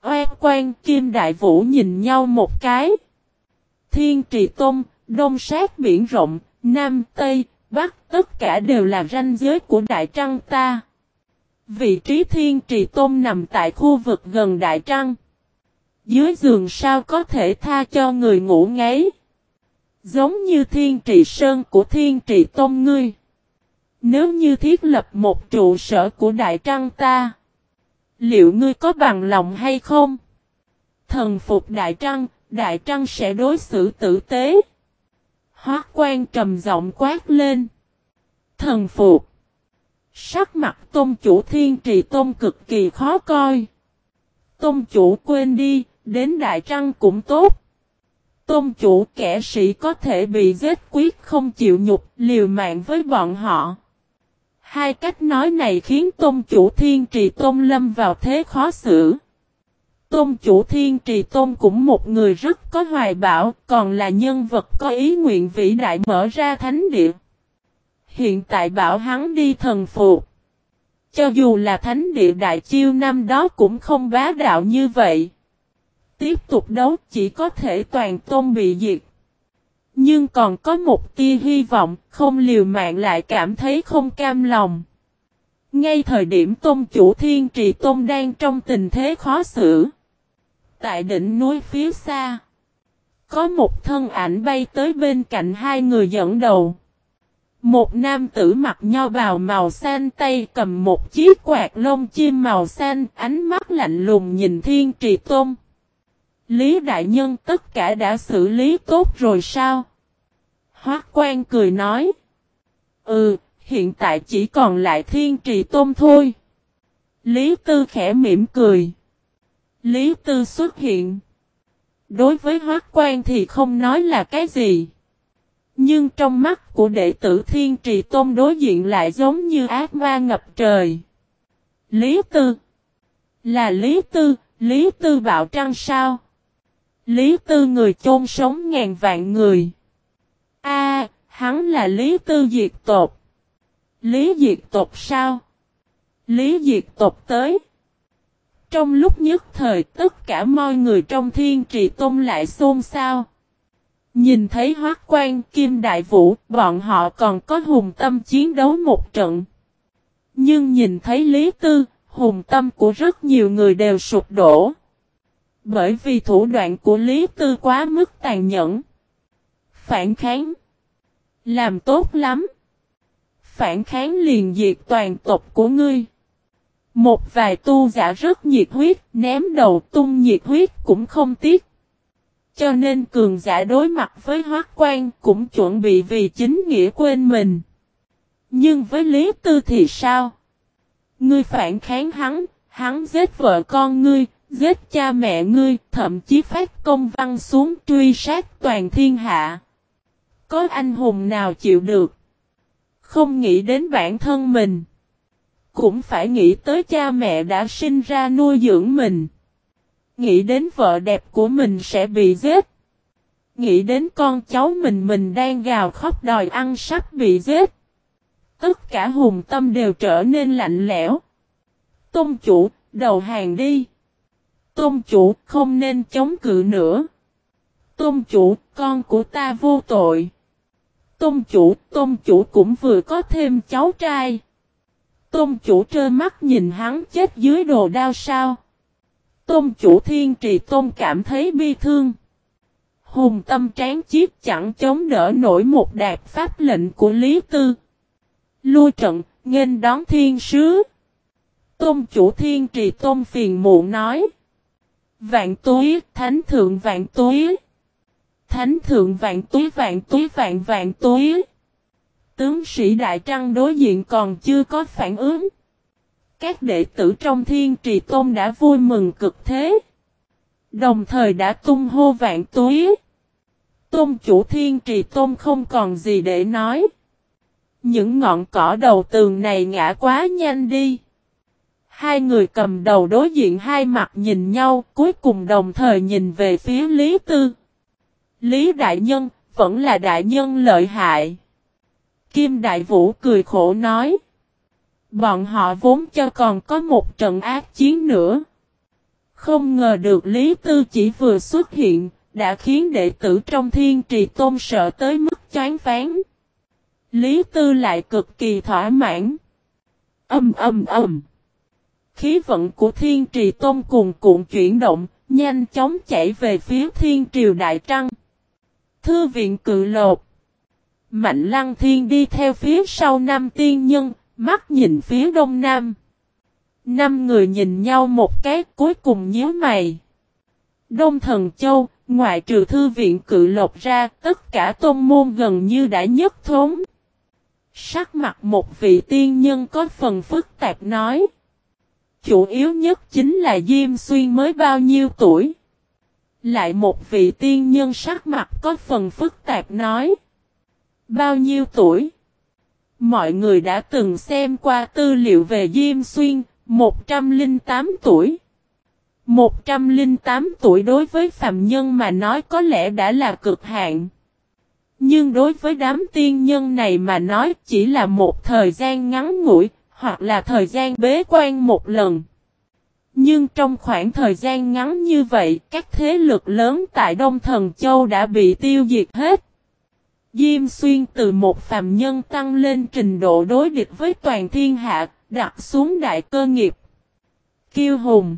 Oan quan Kim Đại Vũ nhìn nhau một cái. Thiên Trì Tôn, Đông sát biển rộng, Nam, Tây, Bắc tất cả đều là ranh giới của Đại Trăng ta. Vị trí Thiên Trì Tôn nằm tại khu vực gần Đại Trăng. Dưới giường sao có thể tha cho người ngủ ngáy. Giống như Thiên Trì Sơn của Thiên Trì Tôn ngươi. Nếu như thiết lập một trụ sở của Đại Trăng ta. Liệu ngươi có bằng lòng hay không? Thần phục Đại Trăng, Đại Trăng sẽ đối xử tử tế. Hoác quan trầm giọng quát lên. Thần phục. Sắc mặt tôn chủ thiên trì tôn cực kỳ khó coi. Tôn chủ quên đi, đến Đại Trăng cũng tốt. Tôn chủ kẻ sĩ có thể bị giết quyết không chịu nhục, liều mạng với bọn họ. Hai cách nói này khiến tôn chủ thiên trì tôn lâm vào thế khó xử. Tôn chủ thiên trì tôn cũng một người rất có hoài bão, còn là nhân vật có ý nguyện vĩ đại mở ra thánh địa. Hiện tại bảo hắn đi thần phục. Cho dù là thánh địa đại chiêu năm đó cũng không bá đạo như vậy. Tiếp tục đấu chỉ có thể toàn tôn bị diệt. Nhưng còn có một tia hy vọng, không liều mạng lại cảm thấy không cam lòng. Ngay thời điểm tôn chủ thiên trì tôn đang trong tình thế khó xử. Tại đỉnh núi phía xa, có một thân ảnh bay tới bên cạnh hai người dẫn đầu. Một nam tử mặc nho bào màu xanh tay cầm một chiếc quạt lông chim màu xanh, ánh mắt lạnh lùng nhìn thiên trì tôn. Lý đại nhân tất cả đã xử lý tốt rồi sao? Hoác quan cười nói. Ừ, hiện tại chỉ còn lại thiên trì tôn thôi. Lý tư khẽ mỉm cười. Lý tư xuất hiện. Đối với hoác quan thì không nói là cái gì. Nhưng trong mắt của đệ tử thiên trì tôn đối diện lại giống như ác ma ngập trời. Lý tư. Là Lý tư, Lý tư bạo trăng sao? Lý Tư người chôn sống ngàn vạn người. A, hắn là Lý Tư diệt tộc. Lý diệt tộc sao? Lý diệt tộc tới. Trong lúc nhất thời tất cả mọi người trong thiên trì tôn lại xôn xao. Nhìn thấy hoác quan kim đại vũ, bọn họ còn có hùng tâm chiến đấu một trận. Nhưng nhìn thấy Lý Tư, hùng tâm của rất nhiều người đều sụp đổ. Bởi vì thủ đoạn của Lý Tư quá mức tàn nhẫn. Phản kháng. Làm tốt lắm. Phản kháng liền diệt toàn tộc của ngươi. Một vài tu giả rất nhiệt huyết, ném đầu tung nhiệt huyết cũng không tiếc. Cho nên cường giả đối mặt với hoác quan cũng chuẩn bị vì chính nghĩa quên mình. Nhưng với Lý Tư thì sao? Ngươi phản kháng hắn, hắn giết vợ con ngươi, Giết cha mẹ ngươi, thậm chí phát công văn xuống truy sát toàn thiên hạ. Có anh hùng nào chịu được? Không nghĩ đến bản thân mình. Cũng phải nghĩ tới cha mẹ đã sinh ra nuôi dưỡng mình. Nghĩ đến vợ đẹp của mình sẽ bị giết. Nghĩ đến con cháu mình mình đang gào khóc đòi ăn sắp bị giết. Tất cả hùng tâm đều trở nên lạnh lẽo. Tôn chủ, đầu hàng đi. Tôn chủ không nên chống cự nữa. Tôn chủ, con của ta vô tội. Tôn chủ, tôn chủ cũng vừa có thêm cháu trai. Tôn chủ trơ mắt nhìn hắn chết dưới đồ đao sao. Tôn chủ thiên trì tôn cảm thấy bi thương. Hùng tâm tráng chiếc chẳng chống đỡ nổi một đạp pháp lệnh của Lý Tư. Lui trận, nghênh đón thiên sứ. Tôn chủ thiên trì tôn phiền muộn nói. Vạn túi, thánh thượng vạn túi. Thánh thượng vạn túi vạn túi vạn vạn túi. Tướng sĩ Đại Trăng đối diện còn chưa có phản ứng. Các đệ tử trong thiên trì tôn đã vui mừng cực thế. Đồng thời đã tung hô vạn túi. tôn chủ thiên trì tôn không còn gì để nói. Những ngọn cỏ đầu tường này ngã quá nhanh đi. Hai người cầm đầu đối diện hai mặt nhìn nhau, cuối cùng đồng thời nhìn về phía Lý Tư. Lý Đại Nhân, vẫn là Đại Nhân lợi hại. Kim Đại Vũ cười khổ nói. Bọn họ vốn cho còn có một trận ác chiến nữa. Không ngờ được Lý Tư chỉ vừa xuất hiện, đã khiến đệ tử trong thiên trì tôn sợ tới mức chán phán. Lý Tư lại cực kỳ thỏa mãn. Âm âm âm. Khí vận của thiên trì tôn cùng cuộn chuyển động, nhanh chóng chảy về phía thiên triều đại trăng. Thư viện cự lột. Mạnh lăng thiên đi theo phía sau năm tiên nhân, mắt nhìn phía đông nam. Năm người nhìn nhau một cái cuối cùng nhíu mày. Đông thần châu, ngoại trừ thư viện cự lộc ra, tất cả tôn môn gần như đã nhất thốn. Sắc mặt một vị tiên nhân có phần phức tạp nói. Chủ yếu nhất chính là Diêm Xuyên mới bao nhiêu tuổi. Lại một vị tiên nhân sắc mặt có phần phức tạp nói. Bao nhiêu tuổi? Mọi người đã từng xem qua tư liệu về Diêm Xuyên, 108 tuổi. 108 tuổi đối với phạm nhân mà nói có lẽ đã là cực hạn. Nhưng đối với đám tiên nhân này mà nói chỉ là một thời gian ngắn ngủi, hoặc là thời gian bế quan một lần. Nhưng trong khoảng thời gian ngắn như vậy, các thế lực lớn tại Đông Thần Châu đã bị tiêu diệt hết. Diêm xuyên từ một phàm nhân tăng lên trình độ đối địch với toàn thiên hạ, đặt xuống đại cơ nghiệp. Kiêu hùng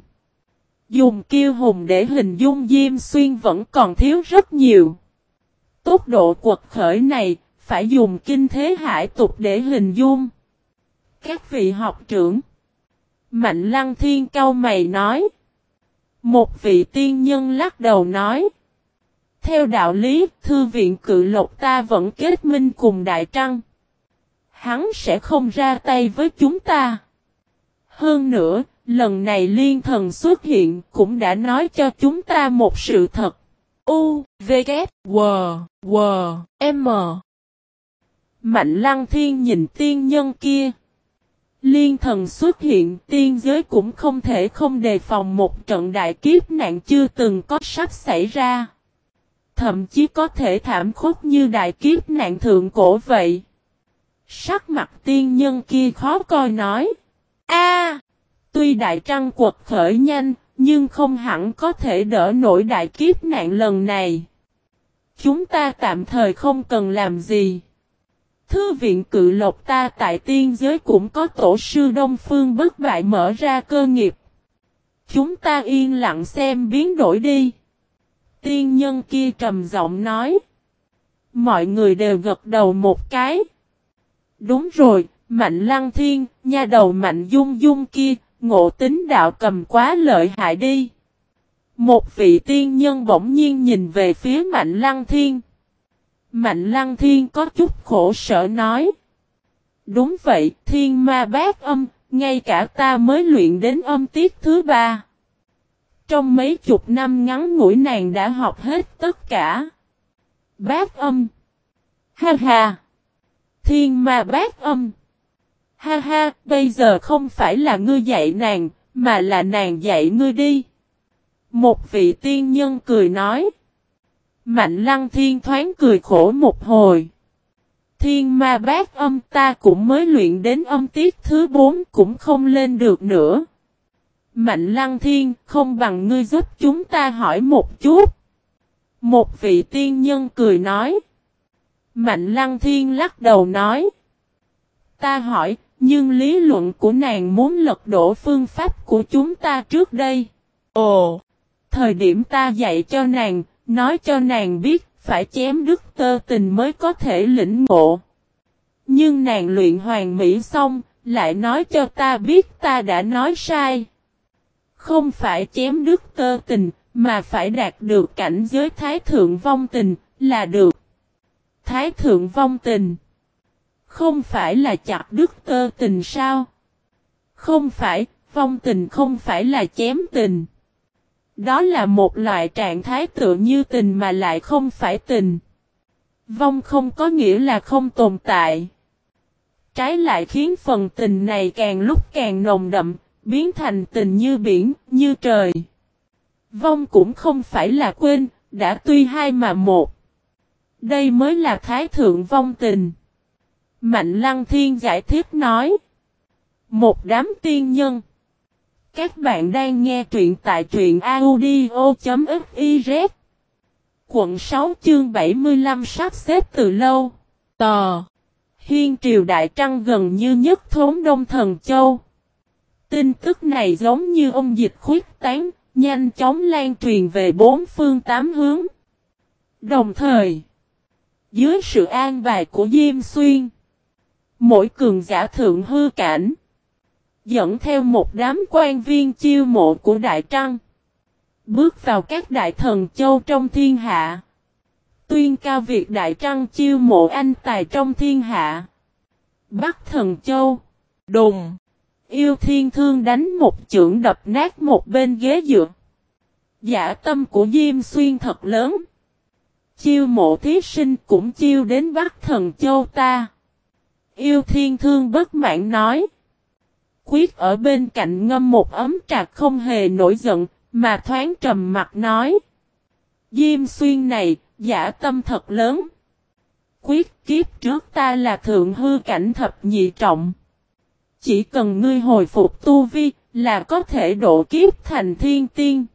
Dùng kiêu hùng để hình dung Diêm xuyên vẫn còn thiếu rất nhiều. Tốc độ quật khởi này, phải dùng kinh thế hải tục để hình dung. Các vị học trưởng Mạnh lăng thiên cao mày nói. Một vị tiên nhân lắc đầu nói. Theo đạo lý, thư viện cự lộc ta vẫn kết minh cùng Đại Trăng. Hắn sẽ không ra tay với chúng ta. Hơn nữa, lần này liên thần xuất hiện cũng đã nói cho chúng ta một sự thật. U, V, K, W, W, M. Mạnh lăng thiên nhìn tiên nhân kia. Liên thần xuất hiện tiên giới cũng không thể không đề phòng một trận đại kiếp nạn chưa từng có sắp xảy ra. Thậm chí có thể thảm khốc như đại kiếp nạn thượng cổ vậy. Sắc mặt tiên nhân kia khó coi nói. a tuy đại trăng quật khởi nhanh, nhưng không hẳn có thể đỡ nổi đại kiếp nạn lần này. Chúng ta tạm thời không cần làm gì. Thư viện cự lộc ta tại tiên giới cũng có tổ sư Đông Phương bất bại mở ra cơ nghiệp. Chúng ta yên lặng xem biến đổi đi. Tiên nhân kia trầm giọng nói. Mọi người đều gật đầu một cái. Đúng rồi, Mạnh Lăng Thiên, nha đầu Mạnh Dung Dung kia, ngộ tính đạo cầm quá lợi hại đi. Một vị tiên nhân bỗng nhiên nhìn về phía Mạnh Lăng Thiên. Mạnh Lăng Thiên có chút khổ sở nói. Đúng vậy, thiên ma bát âm, ngay cả ta mới luyện đến âm tiết thứ ba. Trong mấy chục năm ngắn ngủi nàng đã học hết tất cả. Bát âm. Ha ha. Thiên ma bát âm. Ha ha, bây giờ không phải là ngươi dạy nàng, mà là nàng dạy ngươi đi. Một vị tiên nhân cười nói. Mạnh lăng thiên thoáng cười khổ một hồi. Thiên ma bát âm ta cũng mới luyện đến âm tiết thứ bốn cũng không lên được nữa. Mạnh lăng thiên không bằng ngươi giúp chúng ta hỏi một chút. Một vị tiên nhân cười nói. Mạnh lăng thiên lắc đầu nói. Ta hỏi, nhưng lý luận của nàng muốn lật đổ phương pháp của chúng ta trước đây. Ồ, thời điểm ta dạy cho nàng, nói cho nàng biết phải chém đứt tơ tình mới có thể lĩnh ngộ. Nhưng nàng luyện hoàng mỹ xong, lại nói cho ta biết ta đã nói sai. Không phải chém đứt tơ tình, mà phải đạt được cảnh giới thái thượng vong tình, là được. Thái thượng vong tình. Không phải là chặt đứt tơ tình sao? Không phải, vong tình không phải là chém tình. Đó là một loại trạng thái tựa như tình mà lại không phải tình. Vong không có nghĩa là không tồn tại. Trái lại khiến phần tình này càng lúc càng nồng đậm, biến thành tình như biển, như trời. Vong cũng không phải là quên, đã tuy hai mà một. Đây mới là thái thượng vong tình. Mạnh Lăng Thiên giải thích nói. Một đám tiên nhân. Các bạn đang nghe truyện tại truyện audio.fiz. Quận 6 chương 75 sắp xếp từ lâu. Tò. Hiên triều đại trăng gần như nhất thốn đông thần châu. Tin tức này giống như ông dịch khuyết tán, nhanh chóng lan truyền về bốn phương tám hướng. Đồng thời, dưới sự an bài của Diêm Xuyên, mỗi cường giả thượng hư cảnh, dẫn theo một đám quan viên chiêu mộ của Đại Trăng, bước vào các đại thần châu trong thiên hạ. Tuyên cao việc Đại Trăng chiêu mộ anh tài trong thiên hạ. Bắc thần châu, đùng. Yêu thiên thương đánh một chưởng đập nát một bên ghế dựa. Giả tâm của Diêm Xuyên thật lớn. Chiêu mộ thí sinh cũng chiêu đến Bắc Thần Châu ta. Yêu thiên thương bất mãn nói. Quyết ở bên cạnh ngâm một ấm trà không hề nổi giận, mà thoáng trầm mặt nói. Diêm xuyên này, giả tâm thật lớn. Quyết kiếp trước ta là thượng hư cảnh thập nhị trọng. Chỉ cần ngươi hồi phục tu vi, là có thể độ kiếp thành thiên tiên.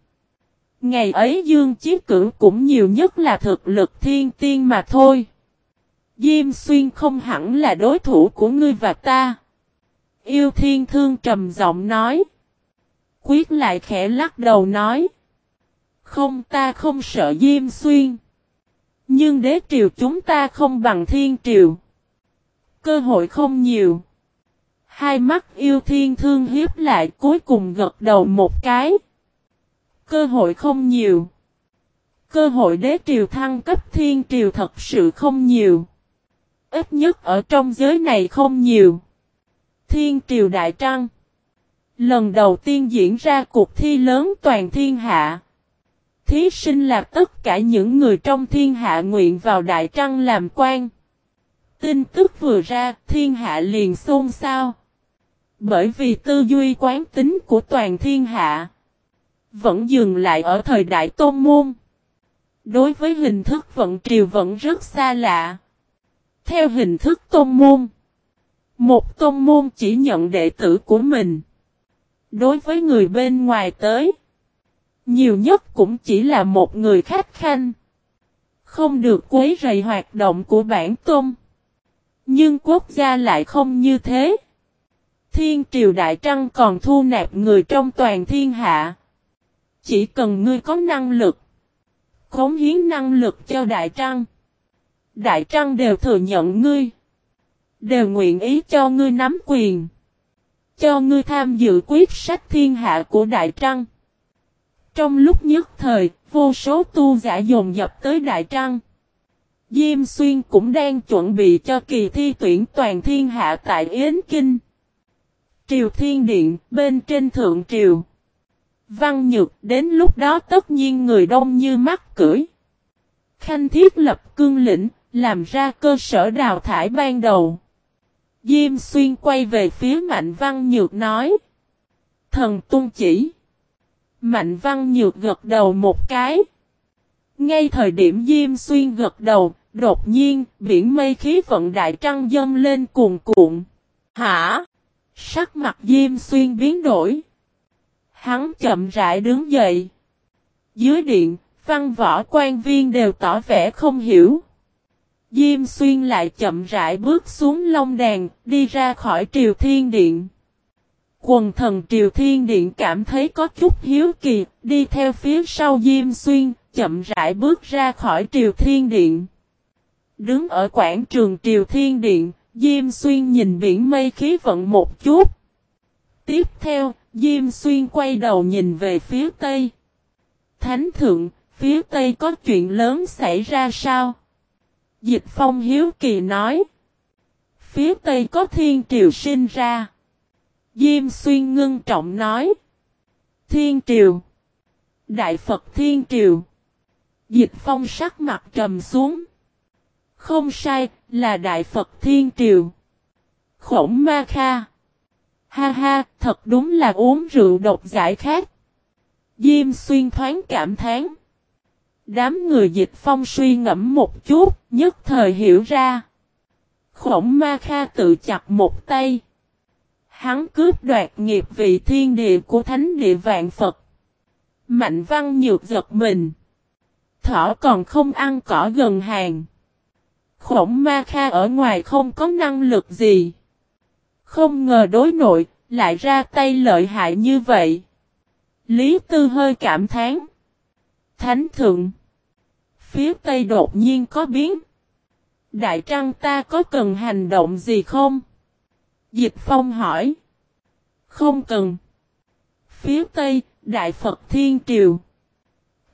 Ngày ấy Dương Chí Cửu cũng nhiều nhất là thực lực thiên tiên mà thôi. Diêm Xuyên không hẳn là đối thủ của ngươi và ta. Yêu Thiên Thương trầm giọng nói. Quyết lại khẽ lắc đầu nói. Không ta không sợ Diêm Xuyên. Nhưng đế triều chúng ta không bằng thiên triều. Cơ hội không nhiều. Hai mắt yêu thiên thương hiếp lại cuối cùng gật đầu một cái. Cơ hội không nhiều. Cơ hội đế triều thăng cấp thiên triều thật sự không nhiều. Ít nhất ở trong giới này không nhiều. Thiên triều đại trăng. Lần đầu tiên diễn ra cuộc thi lớn toàn thiên hạ. Thí sinh là tất cả những người trong thiên hạ nguyện vào đại trăng làm quan. Tin tức vừa ra, thiên hạ liền xôn xao. Bởi vì tư duy quán tính của toàn thiên hạ vẫn dừng lại ở thời đại tôn môn. Đối với hình thức vận triều vẫn rất xa lạ. Theo hình thức tôn môn, một tôn môn chỉ nhận đệ tử của mình. Đối với người bên ngoài tới, nhiều nhất cũng chỉ là một người khách khanh. Không được quấy rầy hoạt động của bản tôn. Nhưng quốc gia lại không như thế. Thiên triều đại trăng còn thu nạp người trong toàn thiên hạ. Chỉ cần ngươi có năng lực. Khống hiến năng lực cho Đại Trăng. Đại Trăng đều thừa nhận ngươi. Đều nguyện ý cho ngươi nắm quyền. Cho ngươi tham dự quyết sách thiên hạ của Đại Trăng. Trong lúc nhất thời, vô số tu giả dồn dập tới Đại Trăng. Diêm Xuyên cũng đang chuẩn bị cho kỳ thi tuyển toàn thiên hạ tại Yến Kinh. Triều Thiên Điện, bên trên Thượng Triều. Văn nhược đến lúc đó tất nhiên người đông như mắt cưỡi. Khanh thiết lập cương lĩnh, làm ra cơ sở đào thải ban đầu. Diêm xuyên quay về phía Mạnh Văn Nhược nói. Thần tung chỉ. Mạnh Văn Nhược gật đầu một cái. Ngay thời điểm Diêm xuyên gật đầu, đột nhiên, biển mây khí vận đại trăng dâng lên cuồn cuộn. Hả? Sắc mặt Diêm xuyên biến đổi. Hắn chậm rãi đứng dậy. Dưới điện, văn võ quan viên đều tỏ vẻ không hiểu. Diêm xuyên lại chậm rãi bước xuống long đàn, đi ra khỏi triều thiên điện. Quần thần triều thiên điện cảm thấy có chút hiếu kỳ, đi theo phía sau Diêm xuyên, chậm rãi bước ra khỏi triều thiên điện. Đứng ở quảng trường triều thiên điện, Diêm xuyên nhìn biển mây khí vận một chút. Tiếp theo, Diêm xuyên quay đầu nhìn về phía tây. Thánh thượng, phía tây có chuyện lớn xảy ra sao? Dịch phong hiếu kỳ nói. Phía tây có thiên triều sinh ra. Diêm xuyên ngưng trọng nói. Thiên triều. Đại Phật thiên triều. Dịch phong sắc mặt trầm xuống. Không sai, là Đại Phật Thiên Triều. Khổng Ma Kha. Ha ha, thật đúng là uống rượu độc giải khát. Diêm xuyên thoáng cảm thán. Đám người dịch phong suy ngẫm một chút, nhất thời hiểu ra. Khổng Ma Kha tự chặt một tay. Hắn cướp đoạt nghiệp vị thiên địa của thánh địa vạn Phật. Mạnh văn nhược giật mình. Thỏ còn không ăn cỏ gần hàng. Khổng ma kha ở ngoài không có năng lực gì. Không ngờ đối nội, lại ra tay lợi hại như vậy. Lý Tư hơi cảm thán. Thánh thượng. Phía Tây đột nhiên có biến. Đại Trăng ta có cần hành động gì không? Dịch Phong hỏi. Không cần. Phía Tây, Đại Phật Thiên Triều.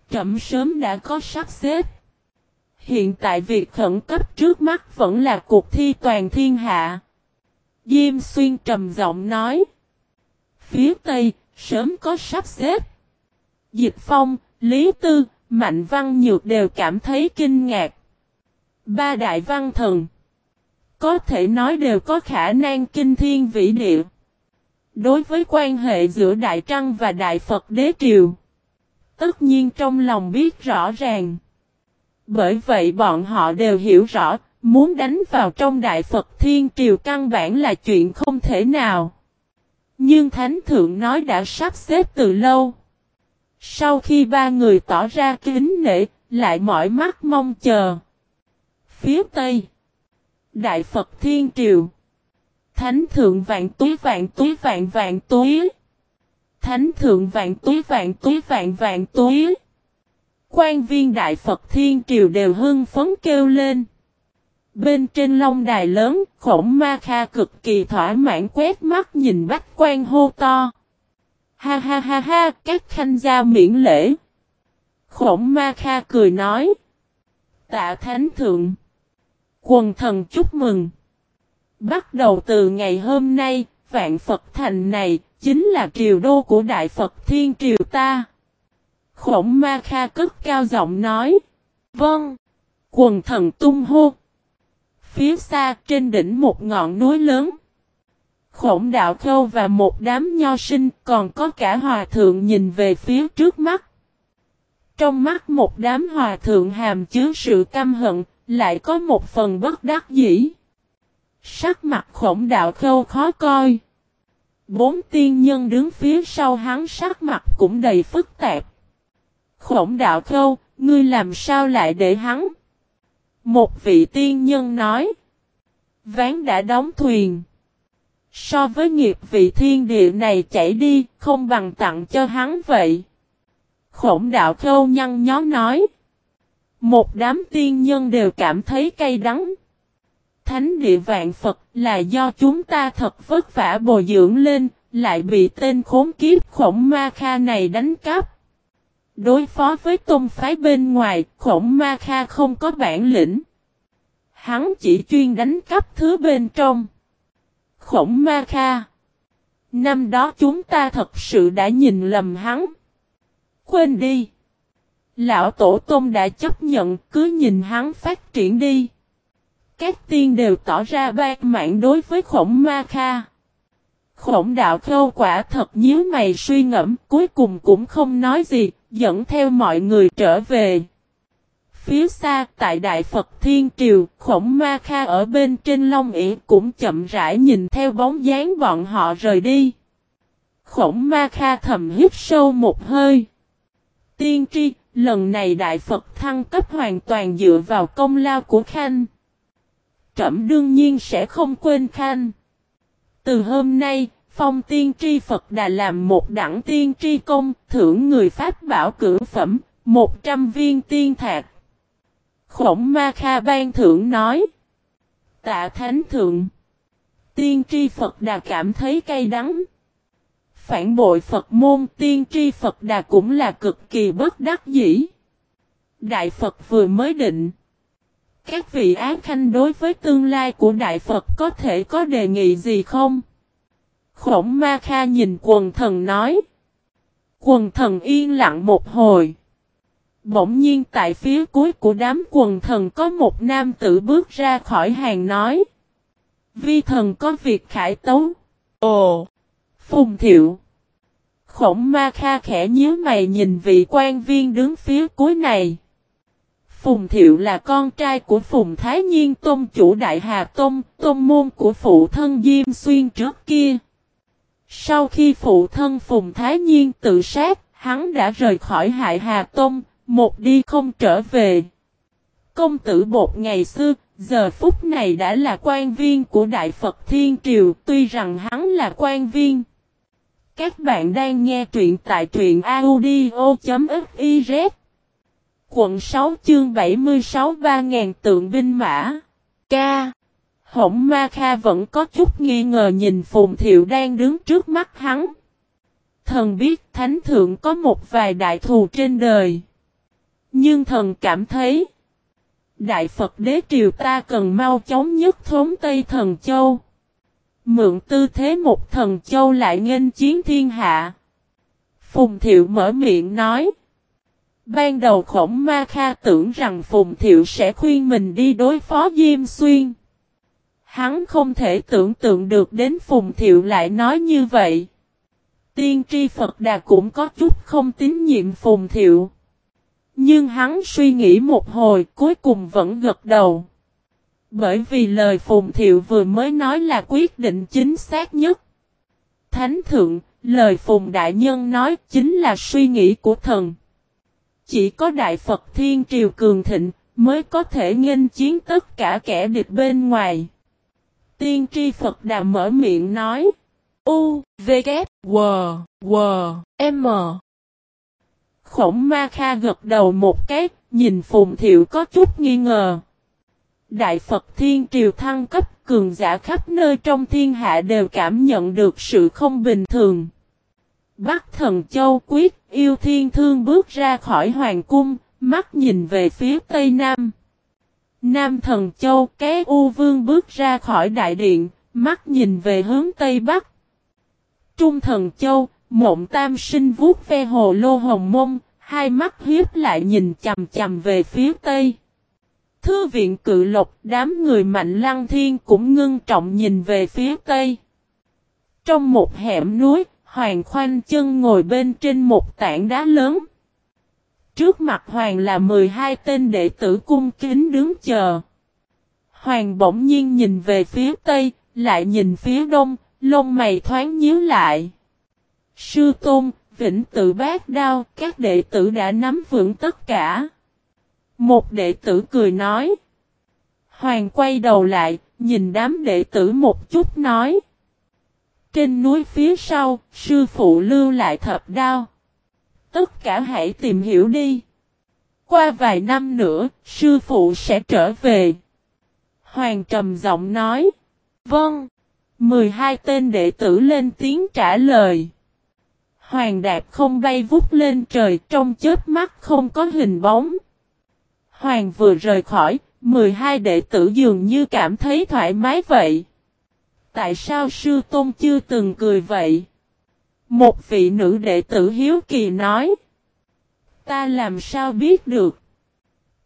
Trẩm sớm đã có sắp xếp. Hiện tại việc khẩn cấp trước mắt vẫn là cuộc thi toàn thiên hạ. Diêm xuyên trầm giọng nói. Phía Tây, sớm có sắp xếp. Dịch Phong, Lý Tư, Mạnh Văn Nhược đều cảm thấy kinh ngạc. Ba đại văn thần. Có thể nói đều có khả năng kinh thiên vĩ địa. Đối với quan hệ giữa Đại Trăng và Đại Phật Đế Triều. Tất nhiên trong lòng biết rõ ràng. Bởi vậy bọn họ đều hiểu rõ, muốn đánh vào trong Đại Phật Thiên Triều căn bản là chuyện không thể nào. Nhưng Thánh Thượng nói đã sắp xếp từ lâu. Sau khi ba người tỏ ra kính nể, lại mỏi mắt mong chờ. Phía Tây Đại Phật Thiên Triều Thánh Thượng Vạn Túi Vạn Túi Vạn Vạn Túi Thánh Thượng Vạn Túi Vạn Túi Vạn Vạn Túi Quan viên Đại Phật Thiên Triều đều hưng phấn kêu lên. Bên trên long đài lớn, khổng ma kha cực kỳ thỏa mãn quét mắt nhìn bách quan hô to. Ha ha ha ha, các khanh gia miễn lễ. Khổng ma kha cười nói. Tạ thánh thượng. Quần thần chúc mừng. Bắt đầu từ ngày hôm nay, vạn Phật thành này, chính là triều đô của Đại Phật Thiên Triều ta. Khổng ma kha cất cao giọng nói. Vâng. Quần thần tung hô. Phía xa trên đỉnh một ngọn núi lớn. Khổng đạo khâu và một đám nho sinh còn có cả hòa thượng nhìn về phía trước mắt. Trong mắt một đám hòa thượng hàm chứa sự căm hận, lại có một phần bất đắc dĩ. Sắc mặt khổng đạo khâu khó coi. Bốn tiên nhân đứng phía sau hắn sắc mặt cũng đầy phức tạp. Khổng đạo khâu, ngươi làm sao lại để hắn? Một vị tiên nhân nói. Ván đã đóng thuyền. So với nghiệp vị thiên địa này chảy đi, không bằng tặng cho hắn vậy. Khổng đạo khâu nhăn nhó nói. Một đám tiên nhân đều cảm thấy cay đắng. Thánh địa vạn Phật là do chúng ta thật vất vả bồi dưỡng lên, lại bị tên khốn kiếp khổng ma kha này đánh cắp. Đối phó với tôn phái bên ngoài, khổng ma kha không có bản lĩnh. Hắn chỉ chuyên đánh cắp thứ bên trong. Khổng ma kha. Năm đó chúng ta thật sự đã nhìn lầm hắn. Quên đi. Lão Tổ Tôn đã chấp nhận cứ nhìn hắn phát triển đi. Các tiên đều tỏ ra bạc mạng đối với khổng ma kha. Khổng đạo khâu quả thật nhíu mày suy ngẫm cuối cùng cũng không nói gì, dẫn theo mọi người trở về. Phía xa tại Đại Phật Thiên Triều, khổng ma kha ở bên trên Long ỉ cũng chậm rãi nhìn theo bóng dáng bọn họ rời đi. Khổng ma kha thầm hít sâu một hơi. Tiên tri, lần này Đại Phật thăng cấp hoàn toàn dựa vào công lao của Khanh. Trẩm đương nhiên sẽ không quên Khanh. Từ hôm nay, Phong tiên tri Phật đã làm một đẳng tiên tri công, thưởng người Pháp bảo cử phẩm, 100 viên tiên thạc. Khổng Ma Kha ban thưởng nói. Tạ Thánh Thượng. Tiên tri Phật đã cảm thấy cay đắng. Phản bội Phật môn tiên tri Phật đà cũng là cực kỳ bất đắc dĩ. Đại Phật vừa mới định. Các vị ác khanh đối với tương lai của Đại Phật có thể có đề nghị gì không? Khổng Ma Kha nhìn quần thần nói. Quần thần yên lặng một hồi. Bỗng nhiên tại phía cuối của đám quần thần có một nam tử bước ra khỏi hàng nói. Vi thần có việc khải tấu. Ồ! Phùng thiệu! Khổng ma kha khẽ nhíu mày nhìn vị quan viên đứng phía cuối này. Phùng Thiệu là con trai của Phùng Thái Nhiên Tôn chủ Đại Hà Tôn, tôn môn của phụ thân Diêm Xuyên trước kia. Sau khi phụ thân Phùng Thái Nhiên tự sát, hắn đã rời khỏi Hải Hà tông một đi không trở về. Công tử bột ngày xưa, giờ phút này đã là quan viên của Đại Phật Thiên Triều, tuy rằng hắn là quan viên. Các bạn đang nghe truyện tại truyện audio.fiz Quận 6 chương 76 3.000 tượng binh mã. Ca. Hổng Ma Kha vẫn có chút nghi ngờ nhìn Phùng Thiệu đang đứng trước mắt hắn. Thần biết Thánh Thượng có một vài đại thù trên đời. Nhưng thần cảm thấy. Đại Phật Đế Triều ta cần mau chóng nhất thống Tây Thần Châu. Mượn tư thế một thần châu lại nghênh chiến thiên hạ. Phùng Thiệu mở miệng nói. Ban đầu khổng ma kha tưởng rằng Phùng Thiệu sẽ khuyên mình đi đối phó Diêm Xuyên. Hắn không thể tưởng tượng được đến Phùng Thiệu lại nói như vậy. Tiên tri Phật Đà cũng có chút không tín nhiệm Phùng Thiệu. Nhưng hắn suy nghĩ một hồi cuối cùng vẫn gật đầu. Bởi vì lời Phùng Thiệu vừa mới nói là quyết định chính xác nhất. Thánh Thượng, lời Phùng Đại Nhân nói chính là suy nghĩ của thần. Chỉ có Đại Phật Thiên Triều Cường Thịnh mới có thể nghênh chiến tất cả kẻ địch bên ngoài. Tiên tri Phật Đà mở miệng nói. U, V, K, W, W, M. Khổng Ma Kha gật đầu một cái, nhìn Phùng Thiệu có chút nghi ngờ. Đại Phật Thiên Triều thăng cấp cường giả khắp nơi trong thiên hạ đều cảm nhận được sự không bình thường. Bắc thần châu quyết yêu thiên thương bước ra khỏi hoàng cung, mắt nhìn về phía tây nam. Nam thần châu cái u vương bước ra khỏi đại điện, mắt nhìn về hướng tây bắc. Trung thần châu, mộng tam sinh vuốt ve hồ lô hồng mông, hai mắt hiếp lại nhìn chầm chầm về phía tây. Thư viện cự lộc đám người mạnh lăng thiên cũng ngưng trọng nhìn về phía tây. Trong một hẻm núi, Hoàng khoanh chân ngồi bên trên một tảng đá lớn. Trước mặt Hoàng là 12 tên đệ tử cung kính đứng chờ. Hoàng bỗng nhiên nhìn về phía tây, lại nhìn phía đông, lông mày thoáng nhíu lại. Sư Tôn, Vĩnh tự bác đao, các đệ tử đã nắm vững tất cả. Một đệ tử cười nói. Hoàng quay đầu lại, nhìn đám đệ tử một chút nói. Trên núi phía sau, sư phụ lưu lại thập đao. Tất cả hãy tìm hiểu đi. Qua vài năm nữa, sư phụ sẽ trở về. Hoàng trầm giọng nói. Vâng. 12 tên đệ tử lên tiếng trả lời. Hoàng đạp không bay vút lên trời trong chết mắt không có hình bóng. Hoàng vừa rời khỏi, 12 đệ tử dường như cảm thấy thoải mái vậy. Tại sao sư tôn chưa từng cười vậy? Một vị nữ đệ tử hiếu kỳ nói. Ta làm sao biết được?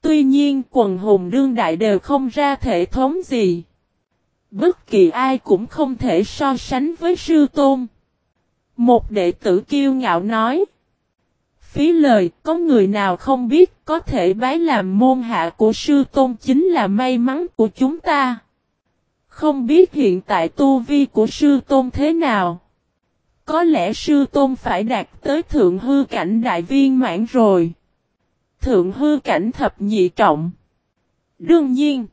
Tuy nhiên quần hùng đương đại đều không ra thể thống gì. Bất kỳ ai cũng không thể so sánh với sư tôn. Một đệ tử kiêu ngạo nói. Phí lời, có người nào không biết có thể bái làm môn hạ của sư tôn chính là may mắn của chúng ta. Không biết hiện tại tu vi của sư tôn thế nào. Có lẽ sư tôn phải đạt tới thượng hư cảnh đại viên mãn rồi. Thượng hư cảnh thập nhị trọng. Đương nhiên.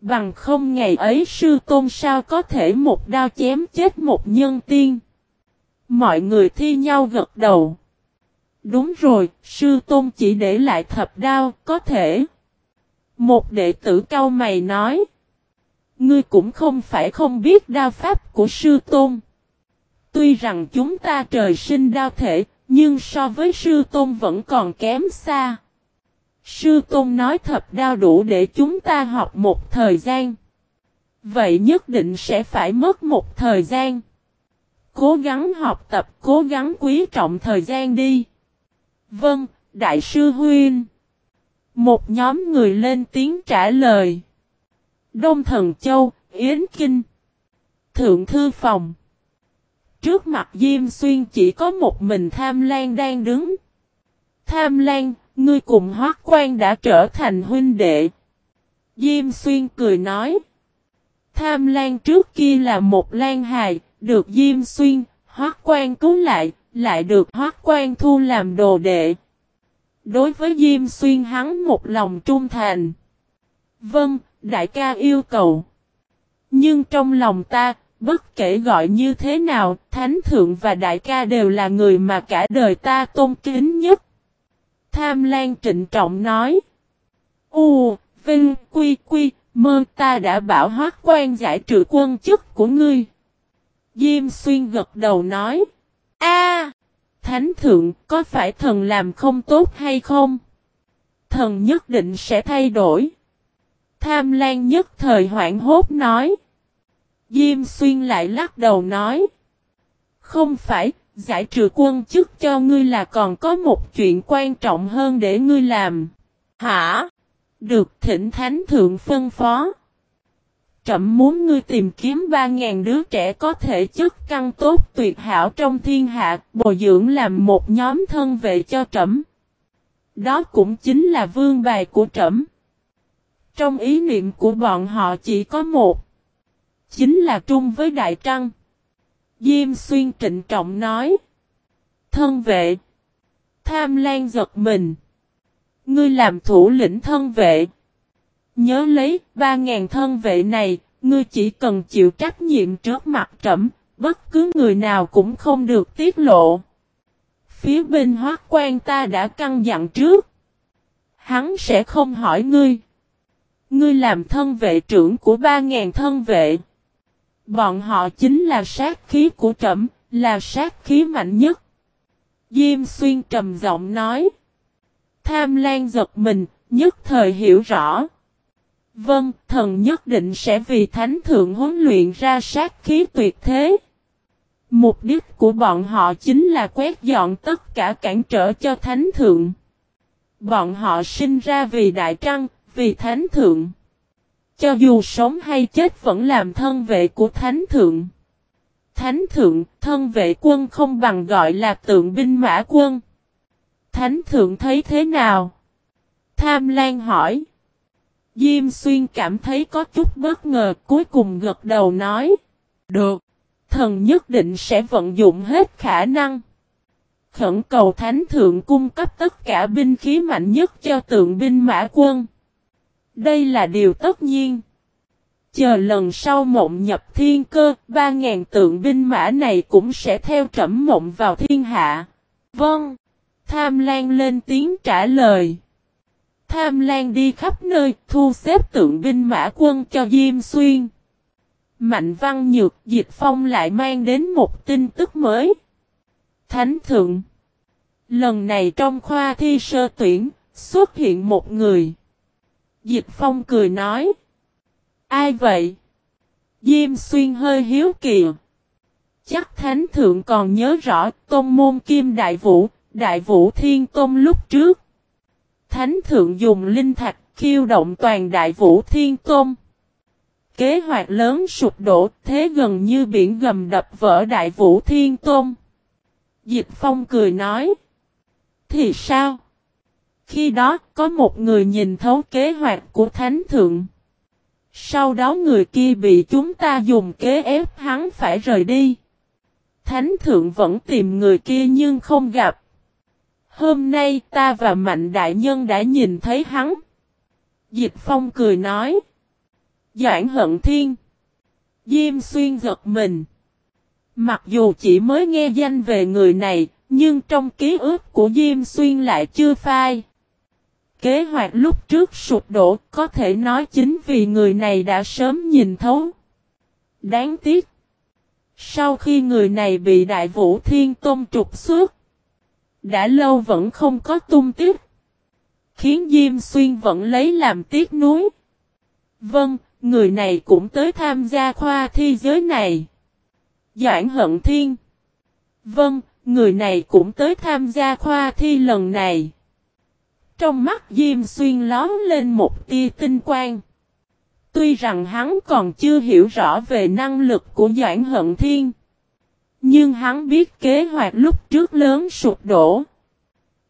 Bằng không ngày ấy sư tôn sao có thể một đao chém chết một nhân tiên. Mọi người thi nhau gật đầu. Đúng rồi, sư tôn chỉ để lại thập đao, có thể. Một đệ tử cao mày nói. Ngươi cũng không phải không biết đao pháp của sư tôn. Tuy rằng chúng ta trời sinh đao thể, nhưng so với sư tôn vẫn còn kém xa. Sư tôn nói thập đao đủ để chúng ta học một thời gian. Vậy nhất định sẽ phải mất một thời gian. Cố gắng học tập, cố gắng quý trọng thời gian đi. Vâng, Đại sư Huyên. Một nhóm người lên tiếng trả lời. Đông Thần Châu, Yến Kinh. Thượng Thư Phòng. Trước mặt Diêm Xuyên chỉ có một mình Tham Lan đang đứng. Tham Lan, ngươi cùng Hoác Quan đã trở thành huynh đệ. Diêm Xuyên cười nói. Tham Lan trước kia là một Lan hài, được Diêm Xuyên, Hoác Quan cứu lại, lại được Hoác Quan thu làm đồ đệ. Đối với Diêm Xuyên hắn một lòng trung thành. Vâng, đại ca yêu cầu. Nhưng trong lòng ta, bất kể gọi như thế nào, Thánh Thượng và đại ca đều là người mà cả đời ta tôn kính nhất. Tham Lan trịnh trọng nói. U, Vinh, Quy, Quy, Mơ ta đã bảo hoác quan giải trừ quân chức của ngươi. Diêm xuyên gật đầu nói. a Thánh thượng có phải thần làm không tốt hay không? Thần nhất định sẽ thay đổi. Tham Lan nhất thời hoảng hốt nói. Diêm xuyên lại lắc đầu nói. Không phải, giải trừ quân chức cho ngươi là còn có một chuyện quan trọng hơn để ngươi làm. Hả? Được thỉnh thánh thượng phân phó. Trậm muốn ngươi tìm kiếm ba ngàn đứa trẻ có thể chất căn tốt tuyệt hảo trong thiên hạ, bồi dưỡng làm một nhóm thân vệ cho trẫm. Đó cũng chính là vương bài của trẫm. Trong ý niệm của bọn họ chỉ có một. Chính là trung với Đại Trăng. Diêm xuyên trịnh trọng nói. Thân vệ. Tham lan giật mình. Ngươi làm thủ lĩnh thân vệ. Nhớ lấy, ba ngàn thân vệ này, ngươi chỉ cần chịu trách nhiệm trước mặt trẫm, bất cứ người nào cũng không được tiết lộ. Phía bên hoác quan ta đã căn dặn trước. Hắn sẽ không hỏi ngươi. Ngươi làm thân vệ trưởng của ba ngàn thân vệ. Bọn họ chính là sát khí của trẫm, là sát khí mạnh nhất. Diêm xuyên trầm giọng nói. Tham Lan giật mình, nhất thời hiểu rõ. Vâng, thần nhất định sẽ vì thánh thượng huấn luyện ra sát khí tuyệt thế. Mục đích của bọn họ chính là quét dọn tất cả cản trở cho thánh thượng. Bọn họ sinh ra vì đại trăng, vì thánh thượng. Cho dù sống hay chết vẫn làm thân vệ của thánh thượng. Thánh thượng, thân vệ quân không bằng gọi là tượng binh mã quân. Thánh thượng thấy thế nào? Tham Lan hỏi. Diêm xuyên cảm thấy có chút bất ngờ cuối cùng gật đầu nói. Được. Thần nhất định sẽ vận dụng hết khả năng. Khẩn cầu thánh thượng cung cấp tất cả binh khí mạnh nhất cho tượng binh mã quân. Đây là điều tất nhiên. Chờ lần sau mộng nhập thiên cơ, ba ngàn tượng binh mã này cũng sẽ theo trẩm mộng vào thiên hạ. Vâng. Tham Lan lên tiếng trả lời. Tham Lan đi khắp nơi thu xếp tượng binh mã quân cho Diêm Xuyên. Mạnh Văn Nhược Dịch Phong lại mang đến một tin tức mới. Thánh Thượng Lần này trong khoa thi sơ tuyển, xuất hiện một người. Dịch Phong cười nói. Ai vậy? Diêm Xuyên hơi hiếu kỳ. Chắc Thánh Thượng còn nhớ rõ Tôn Môn Kim Đại Vũ, Đại Vũ Thiên Tôn lúc trước. Thánh Thượng dùng linh thạch khiêu động toàn Đại Vũ Thiên Tôn. Kế hoạch lớn sụp đổ thế gần như biển gầm đập vỡ Đại Vũ Thiên Tôn. Dịch Phong cười nói. Thì sao? Khi đó có một người nhìn thấu kế hoạch của Thánh Thượng. Sau đó người kia bị chúng ta dùng kế ép hắn phải rời đi. Thánh Thượng vẫn tìm người kia nhưng không gặp. Hôm nay ta và Mạnh Đại Nhân đã nhìn thấy hắn. Dịch Phong cười nói. Doãn hận thiên. Diêm xuyên giật mình. Mặc dù chỉ mới nghe danh về người này, nhưng trong ký ức của Diêm Xuyên lại chưa phai. Kế hoạch lúc trước sụp đổ có thể nói chính vì người này đã sớm nhìn thấu. Đáng tiếc. Sau khi người này bị Đại Vũ Thiên Tôn trục xuất, đã lâu vẫn không có tung tiếp, Khiến Diêm Xuyên vẫn lấy làm tiếc nuối. Vâng, người này cũng tới tham gia khoa thi giới này. Doãn Hận Thiên. Vâng, người này cũng tới tham gia khoa thi lần này. Trong mắt Diêm Xuyên lón lên một tia tinh quang. Tuy rằng hắn còn chưa hiểu rõ về năng lực của Doãn Hận Thiên. Nhưng hắn biết kế hoạch lúc trước lớn sụp đổ.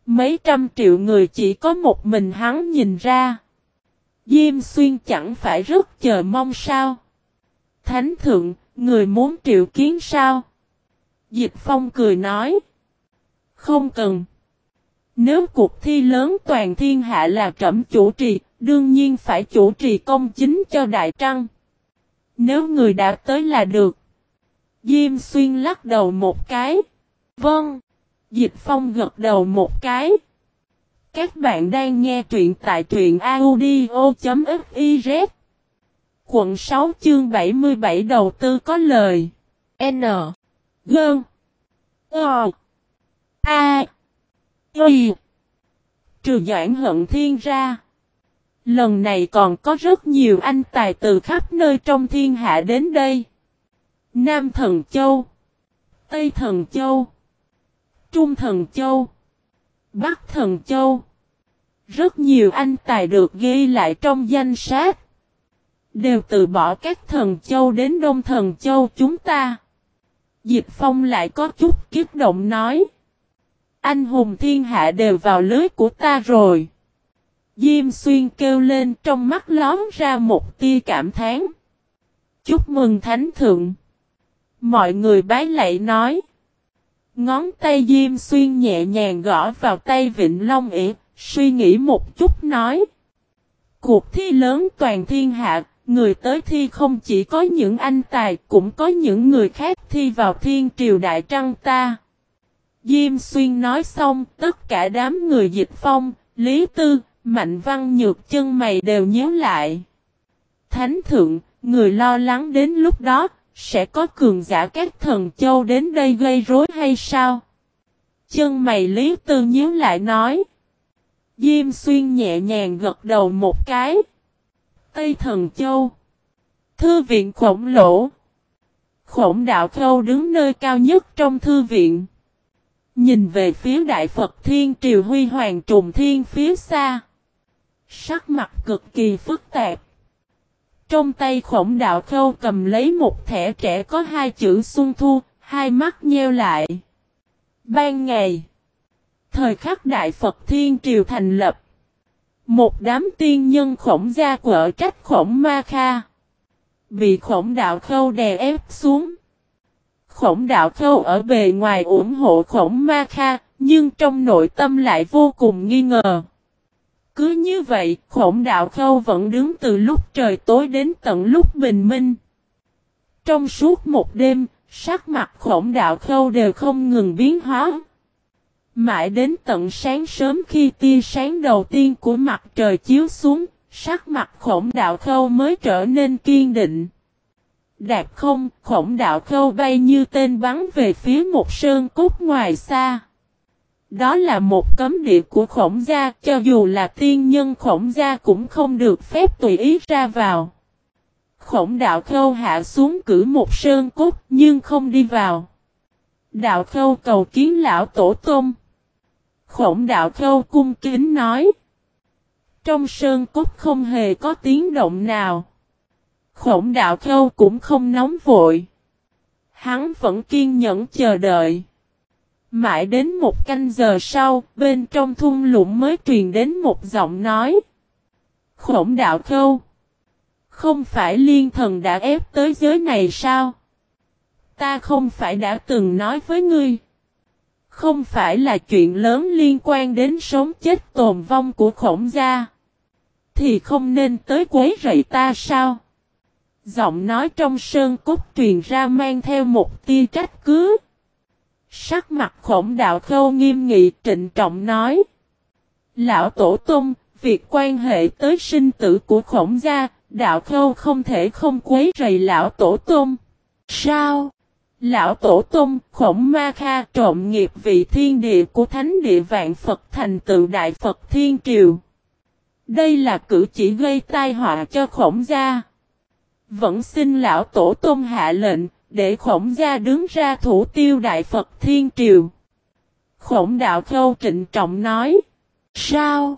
Mấy trăm triệu người chỉ có một mình hắn nhìn ra. Diêm xuyên chẳng phải rất chờ mong sao. Thánh thượng, người muốn triệu kiến sao? Dịch phong cười nói. Không cần. Nếu cuộc thi lớn toàn thiên hạ là trẩm chủ trì, đương nhiên phải chủ trì công chính cho Đại Trăng. Nếu người đã tới là được. Diêm xuyên lắc đầu một cái. Vâng. Dịch phong gật đầu một cái. Các bạn đang nghe truyện tại truyện audio.fiz. Quận 6 chương 77 đầu tư có lời. N. Gơn. Ờ. A. Y. Trừ Doãn Hận Thiên ra. Lần này còn có rất nhiều anh tài từ khắp nơi trong thiên hạ đến đây. Nam Thần Châu. Tây Thần Châu. Trung Thần Châu. Bắc Thần Châu. Rất nhiều anh tài được ghi lại trong danh sách. Đều từ bỏ các thần châu đến Đông Thần Châu chúng ta. Diệp Phong lại có chút kiếp động nói. Anh hùng thiên hạ đều vào lưới của ta rồi. Diêm xuyên kêu lên trong mắt lóm ra một tia cảm thán. Chúc mừng thánh thượng. Mọi người bái lạy nói. Ngón tay Diêm xuyên nhẹ nhàng gõ vào tay Vịnh Long ỉ, suy nghĩ một chút nói. Cuộc thi lớn toàn thiên hạ, người tới thi không chỉ có những anh tài, cũng có những người khác thi vào thiên triều đại trăng ta. Diêm xuyên nói xong, tất cả đám người dịch phong, Lý Tư, Mạnh Văn Nhược chân mày đều nhớ lại. Thánh thượng, người lo lắng đến lúc đó, sẽ có cường giả các thần châu đến đây gây rối hay sao? Chân mày Lý Tư nhớ lại nói. Diêm xuyên nhẹ nhàng gật đầu một cái. Tây thần châu. Thư viện khổng lỗ. Khổng đạo khâu đứng nơi cao nhất trong thư viện. Nhìn về phía Đại Phật Thiên Triều Huy Hoàng Trùng Thiên phía xa. Sắc mặt cực kỳ phức tạp. Trong tay khổng đạo khâu cầm lấy một thẻ trẻ có hai chữ xuân thu, hai mắt nheo lại. Ban ngày. Thời khắc Đại Phật Thiên Triều thành lập. Một đám tiên nhân khổng gia quở trách khổng ma kha. Bị khổng đạo khâu đè ép xuống. Khổng đạo khâu ở bề ngoài ủng hộ khổng ma kha, nhưng trong nội tâm lại vô cùng nghi ngờ. Cứ như vậy, khổng đạo khâu vẫn đứng từ lúc trời tối đến tận lúc bình minh. Trong suốt một đêm, sắc mặt khổng đạo khâu đều không ngừng biến hóa. Mãi đến tận sáng sớm khi tia sáng đầu tiên của mặt trời chiếu xuống, sắc mặt khổng đạo khâu mới trở nên kiên định. Đạt không, khổng đạo khâu bay như tên bắn về phía một sơn cốt ngoài xa. Đó là một cấm địa của khổng gia, cho dù là tiên nhân khổng gia cũng không được phép tùy ý ra vào. Khổng đạo khâu hạ xuống cử một sơn cốt nhưng không đi vào. Đạo khâu cầu kiến lão tổ tôm. Khổng đạo khâu cung kính nói. Trong sơn cốt không hề có tiếng động nào. Khổng đạo khâu cũng không nóng vội. Hắn vẫn kiên nhẫn chờ đợi. Mãi đến một canh giờ sau, bên trong thung lũng mới truyền đến một giọng nói. Khổng đạo khâu. Không phải liên thần đã ép tới giới này sao? Ta không phải đã từng nói với ngươi. Không phải là chuyện lớn liên quan đến sống chết tồn vong của khổng gia. Thì không nên tới quấy rầy ta sao? Giọng nói trong sơn cốt truyền ra mang theo một tia trách cứ. Sắc mặt khổng đạo khâu nghiêm nghị trịnh trọng nói. Lão Tổ Tông, việc quan hệ tới sinh tử của khổng gia, đạo khâu không thể không quấy rầy lão Tổ Tông. Sao? Lão Tổ Tông, khổng ma kha trộm nghiệp vị thiên địa của thánh địa vạn Phật thành tựu Đại Phật Thiên Triều. Đây là cử chỉ gây tai họa cho khổng gia. Vẫn xin lão Tổ tôn hạ lệnh, để khổng gia đứng ra thủ tiêu Đại Phật Thiên Triều. Khổng đạo khâu trịnh trọng nói. Sao?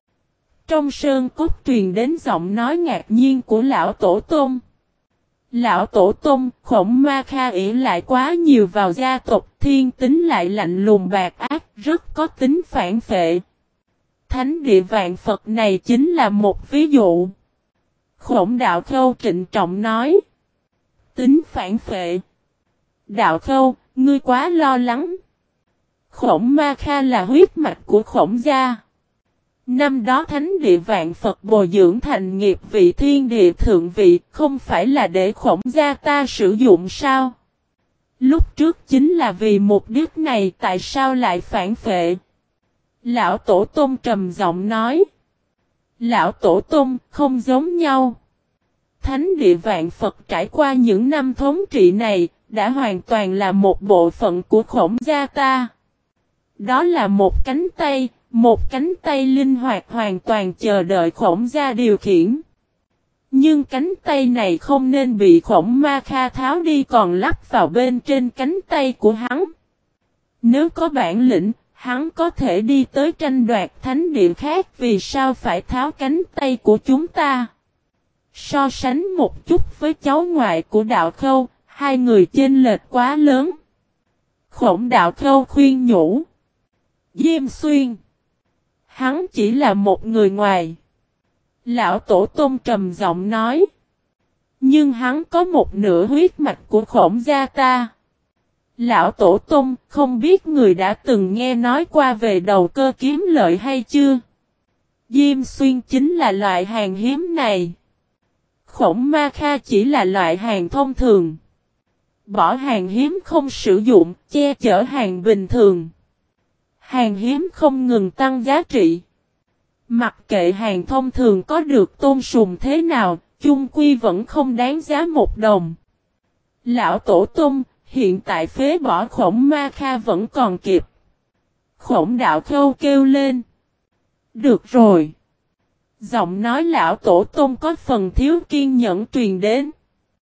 Trong sơn cốt truyền đến giọng nói ngạc nhiên của lão tổ tôn Lão tổ tôn khổng ma kha ỉ lại quá nhiều vào gia tộc, thiên tính lại lạnh lùng bạc ác, rất có tính phản phệ. Thánh địa vạn Phật này chính là một ví dụ. Khổng đạo khâu trịnh trọng nói. Tính phản phệ. Đạo khâu, ngươi quá lo lắng. Khổng ma kha là huyết mạch của khổng gia. Năm đó thánh địa vạn Phật bồi dưỡng thành nghiệp vị thiên địa thượng vị không phải là để khổng gia ta sử dụng sao? Lúc trước chính là vì mục đích này tại sao lại phản phệ? Lão Tổ Tôn trầm giọng nói. Lão Tổ Tôn không giống nhau. Thánh địa vạn Phật trải qua những năm thống trị này, đã hoàn toàn là một bộ phận của khổng gia ta. Đó là một cánh tay, một cánh tay linh hoạt hoàn toàn chờ đợi khổng gia điều khiển. Nhưng cánh tay này không nên bị khổng ma kha tháo đi còn lắp vào bên trên cánh tay của hắn. Nếu có bản lĩnh, hắn có thể đi tới tranh đoạt thánh địa khác vì sao phải tháo cánh tay của chúng ta. So sánh một chút với cháu ngoại của đạo khâu, hai người chênh lệch quá lớn. Khổng đạo khâu khuyên nhủ. Diêm xuyên. Hắn chỉ là một người ngoài. Lão Tổ Tôn trầm giọng nói. Nhưng hắn có một nửa huyết mạch của khổng gia ta. Lão Tổ Tông, không biết người đã từng nghe nói qua về đầu cơ kiếm lợi hay chưa? Diêm xuyên chính là loại hàng hiếm này. Khổng ma kha chỉ là loại hàng thông thường. Bỏ hàng hiếm không sử dụng, che chở hàng bình thường. Hàng hiếm không ngừng tăng giá trị. Mặc kệ hàng thông thường có được tôn sùng thế nào, chung quy vẫn không đáng giá một đồng. Lão Tổ Tông, hiện tại phế bỏ khổng ma kha vẫn còn kịp. Khổng đạo khâu kêu lên. Được rồi. Giọng nói lão tổ tôn có phần thiếu kiên nhẫn truyền đến.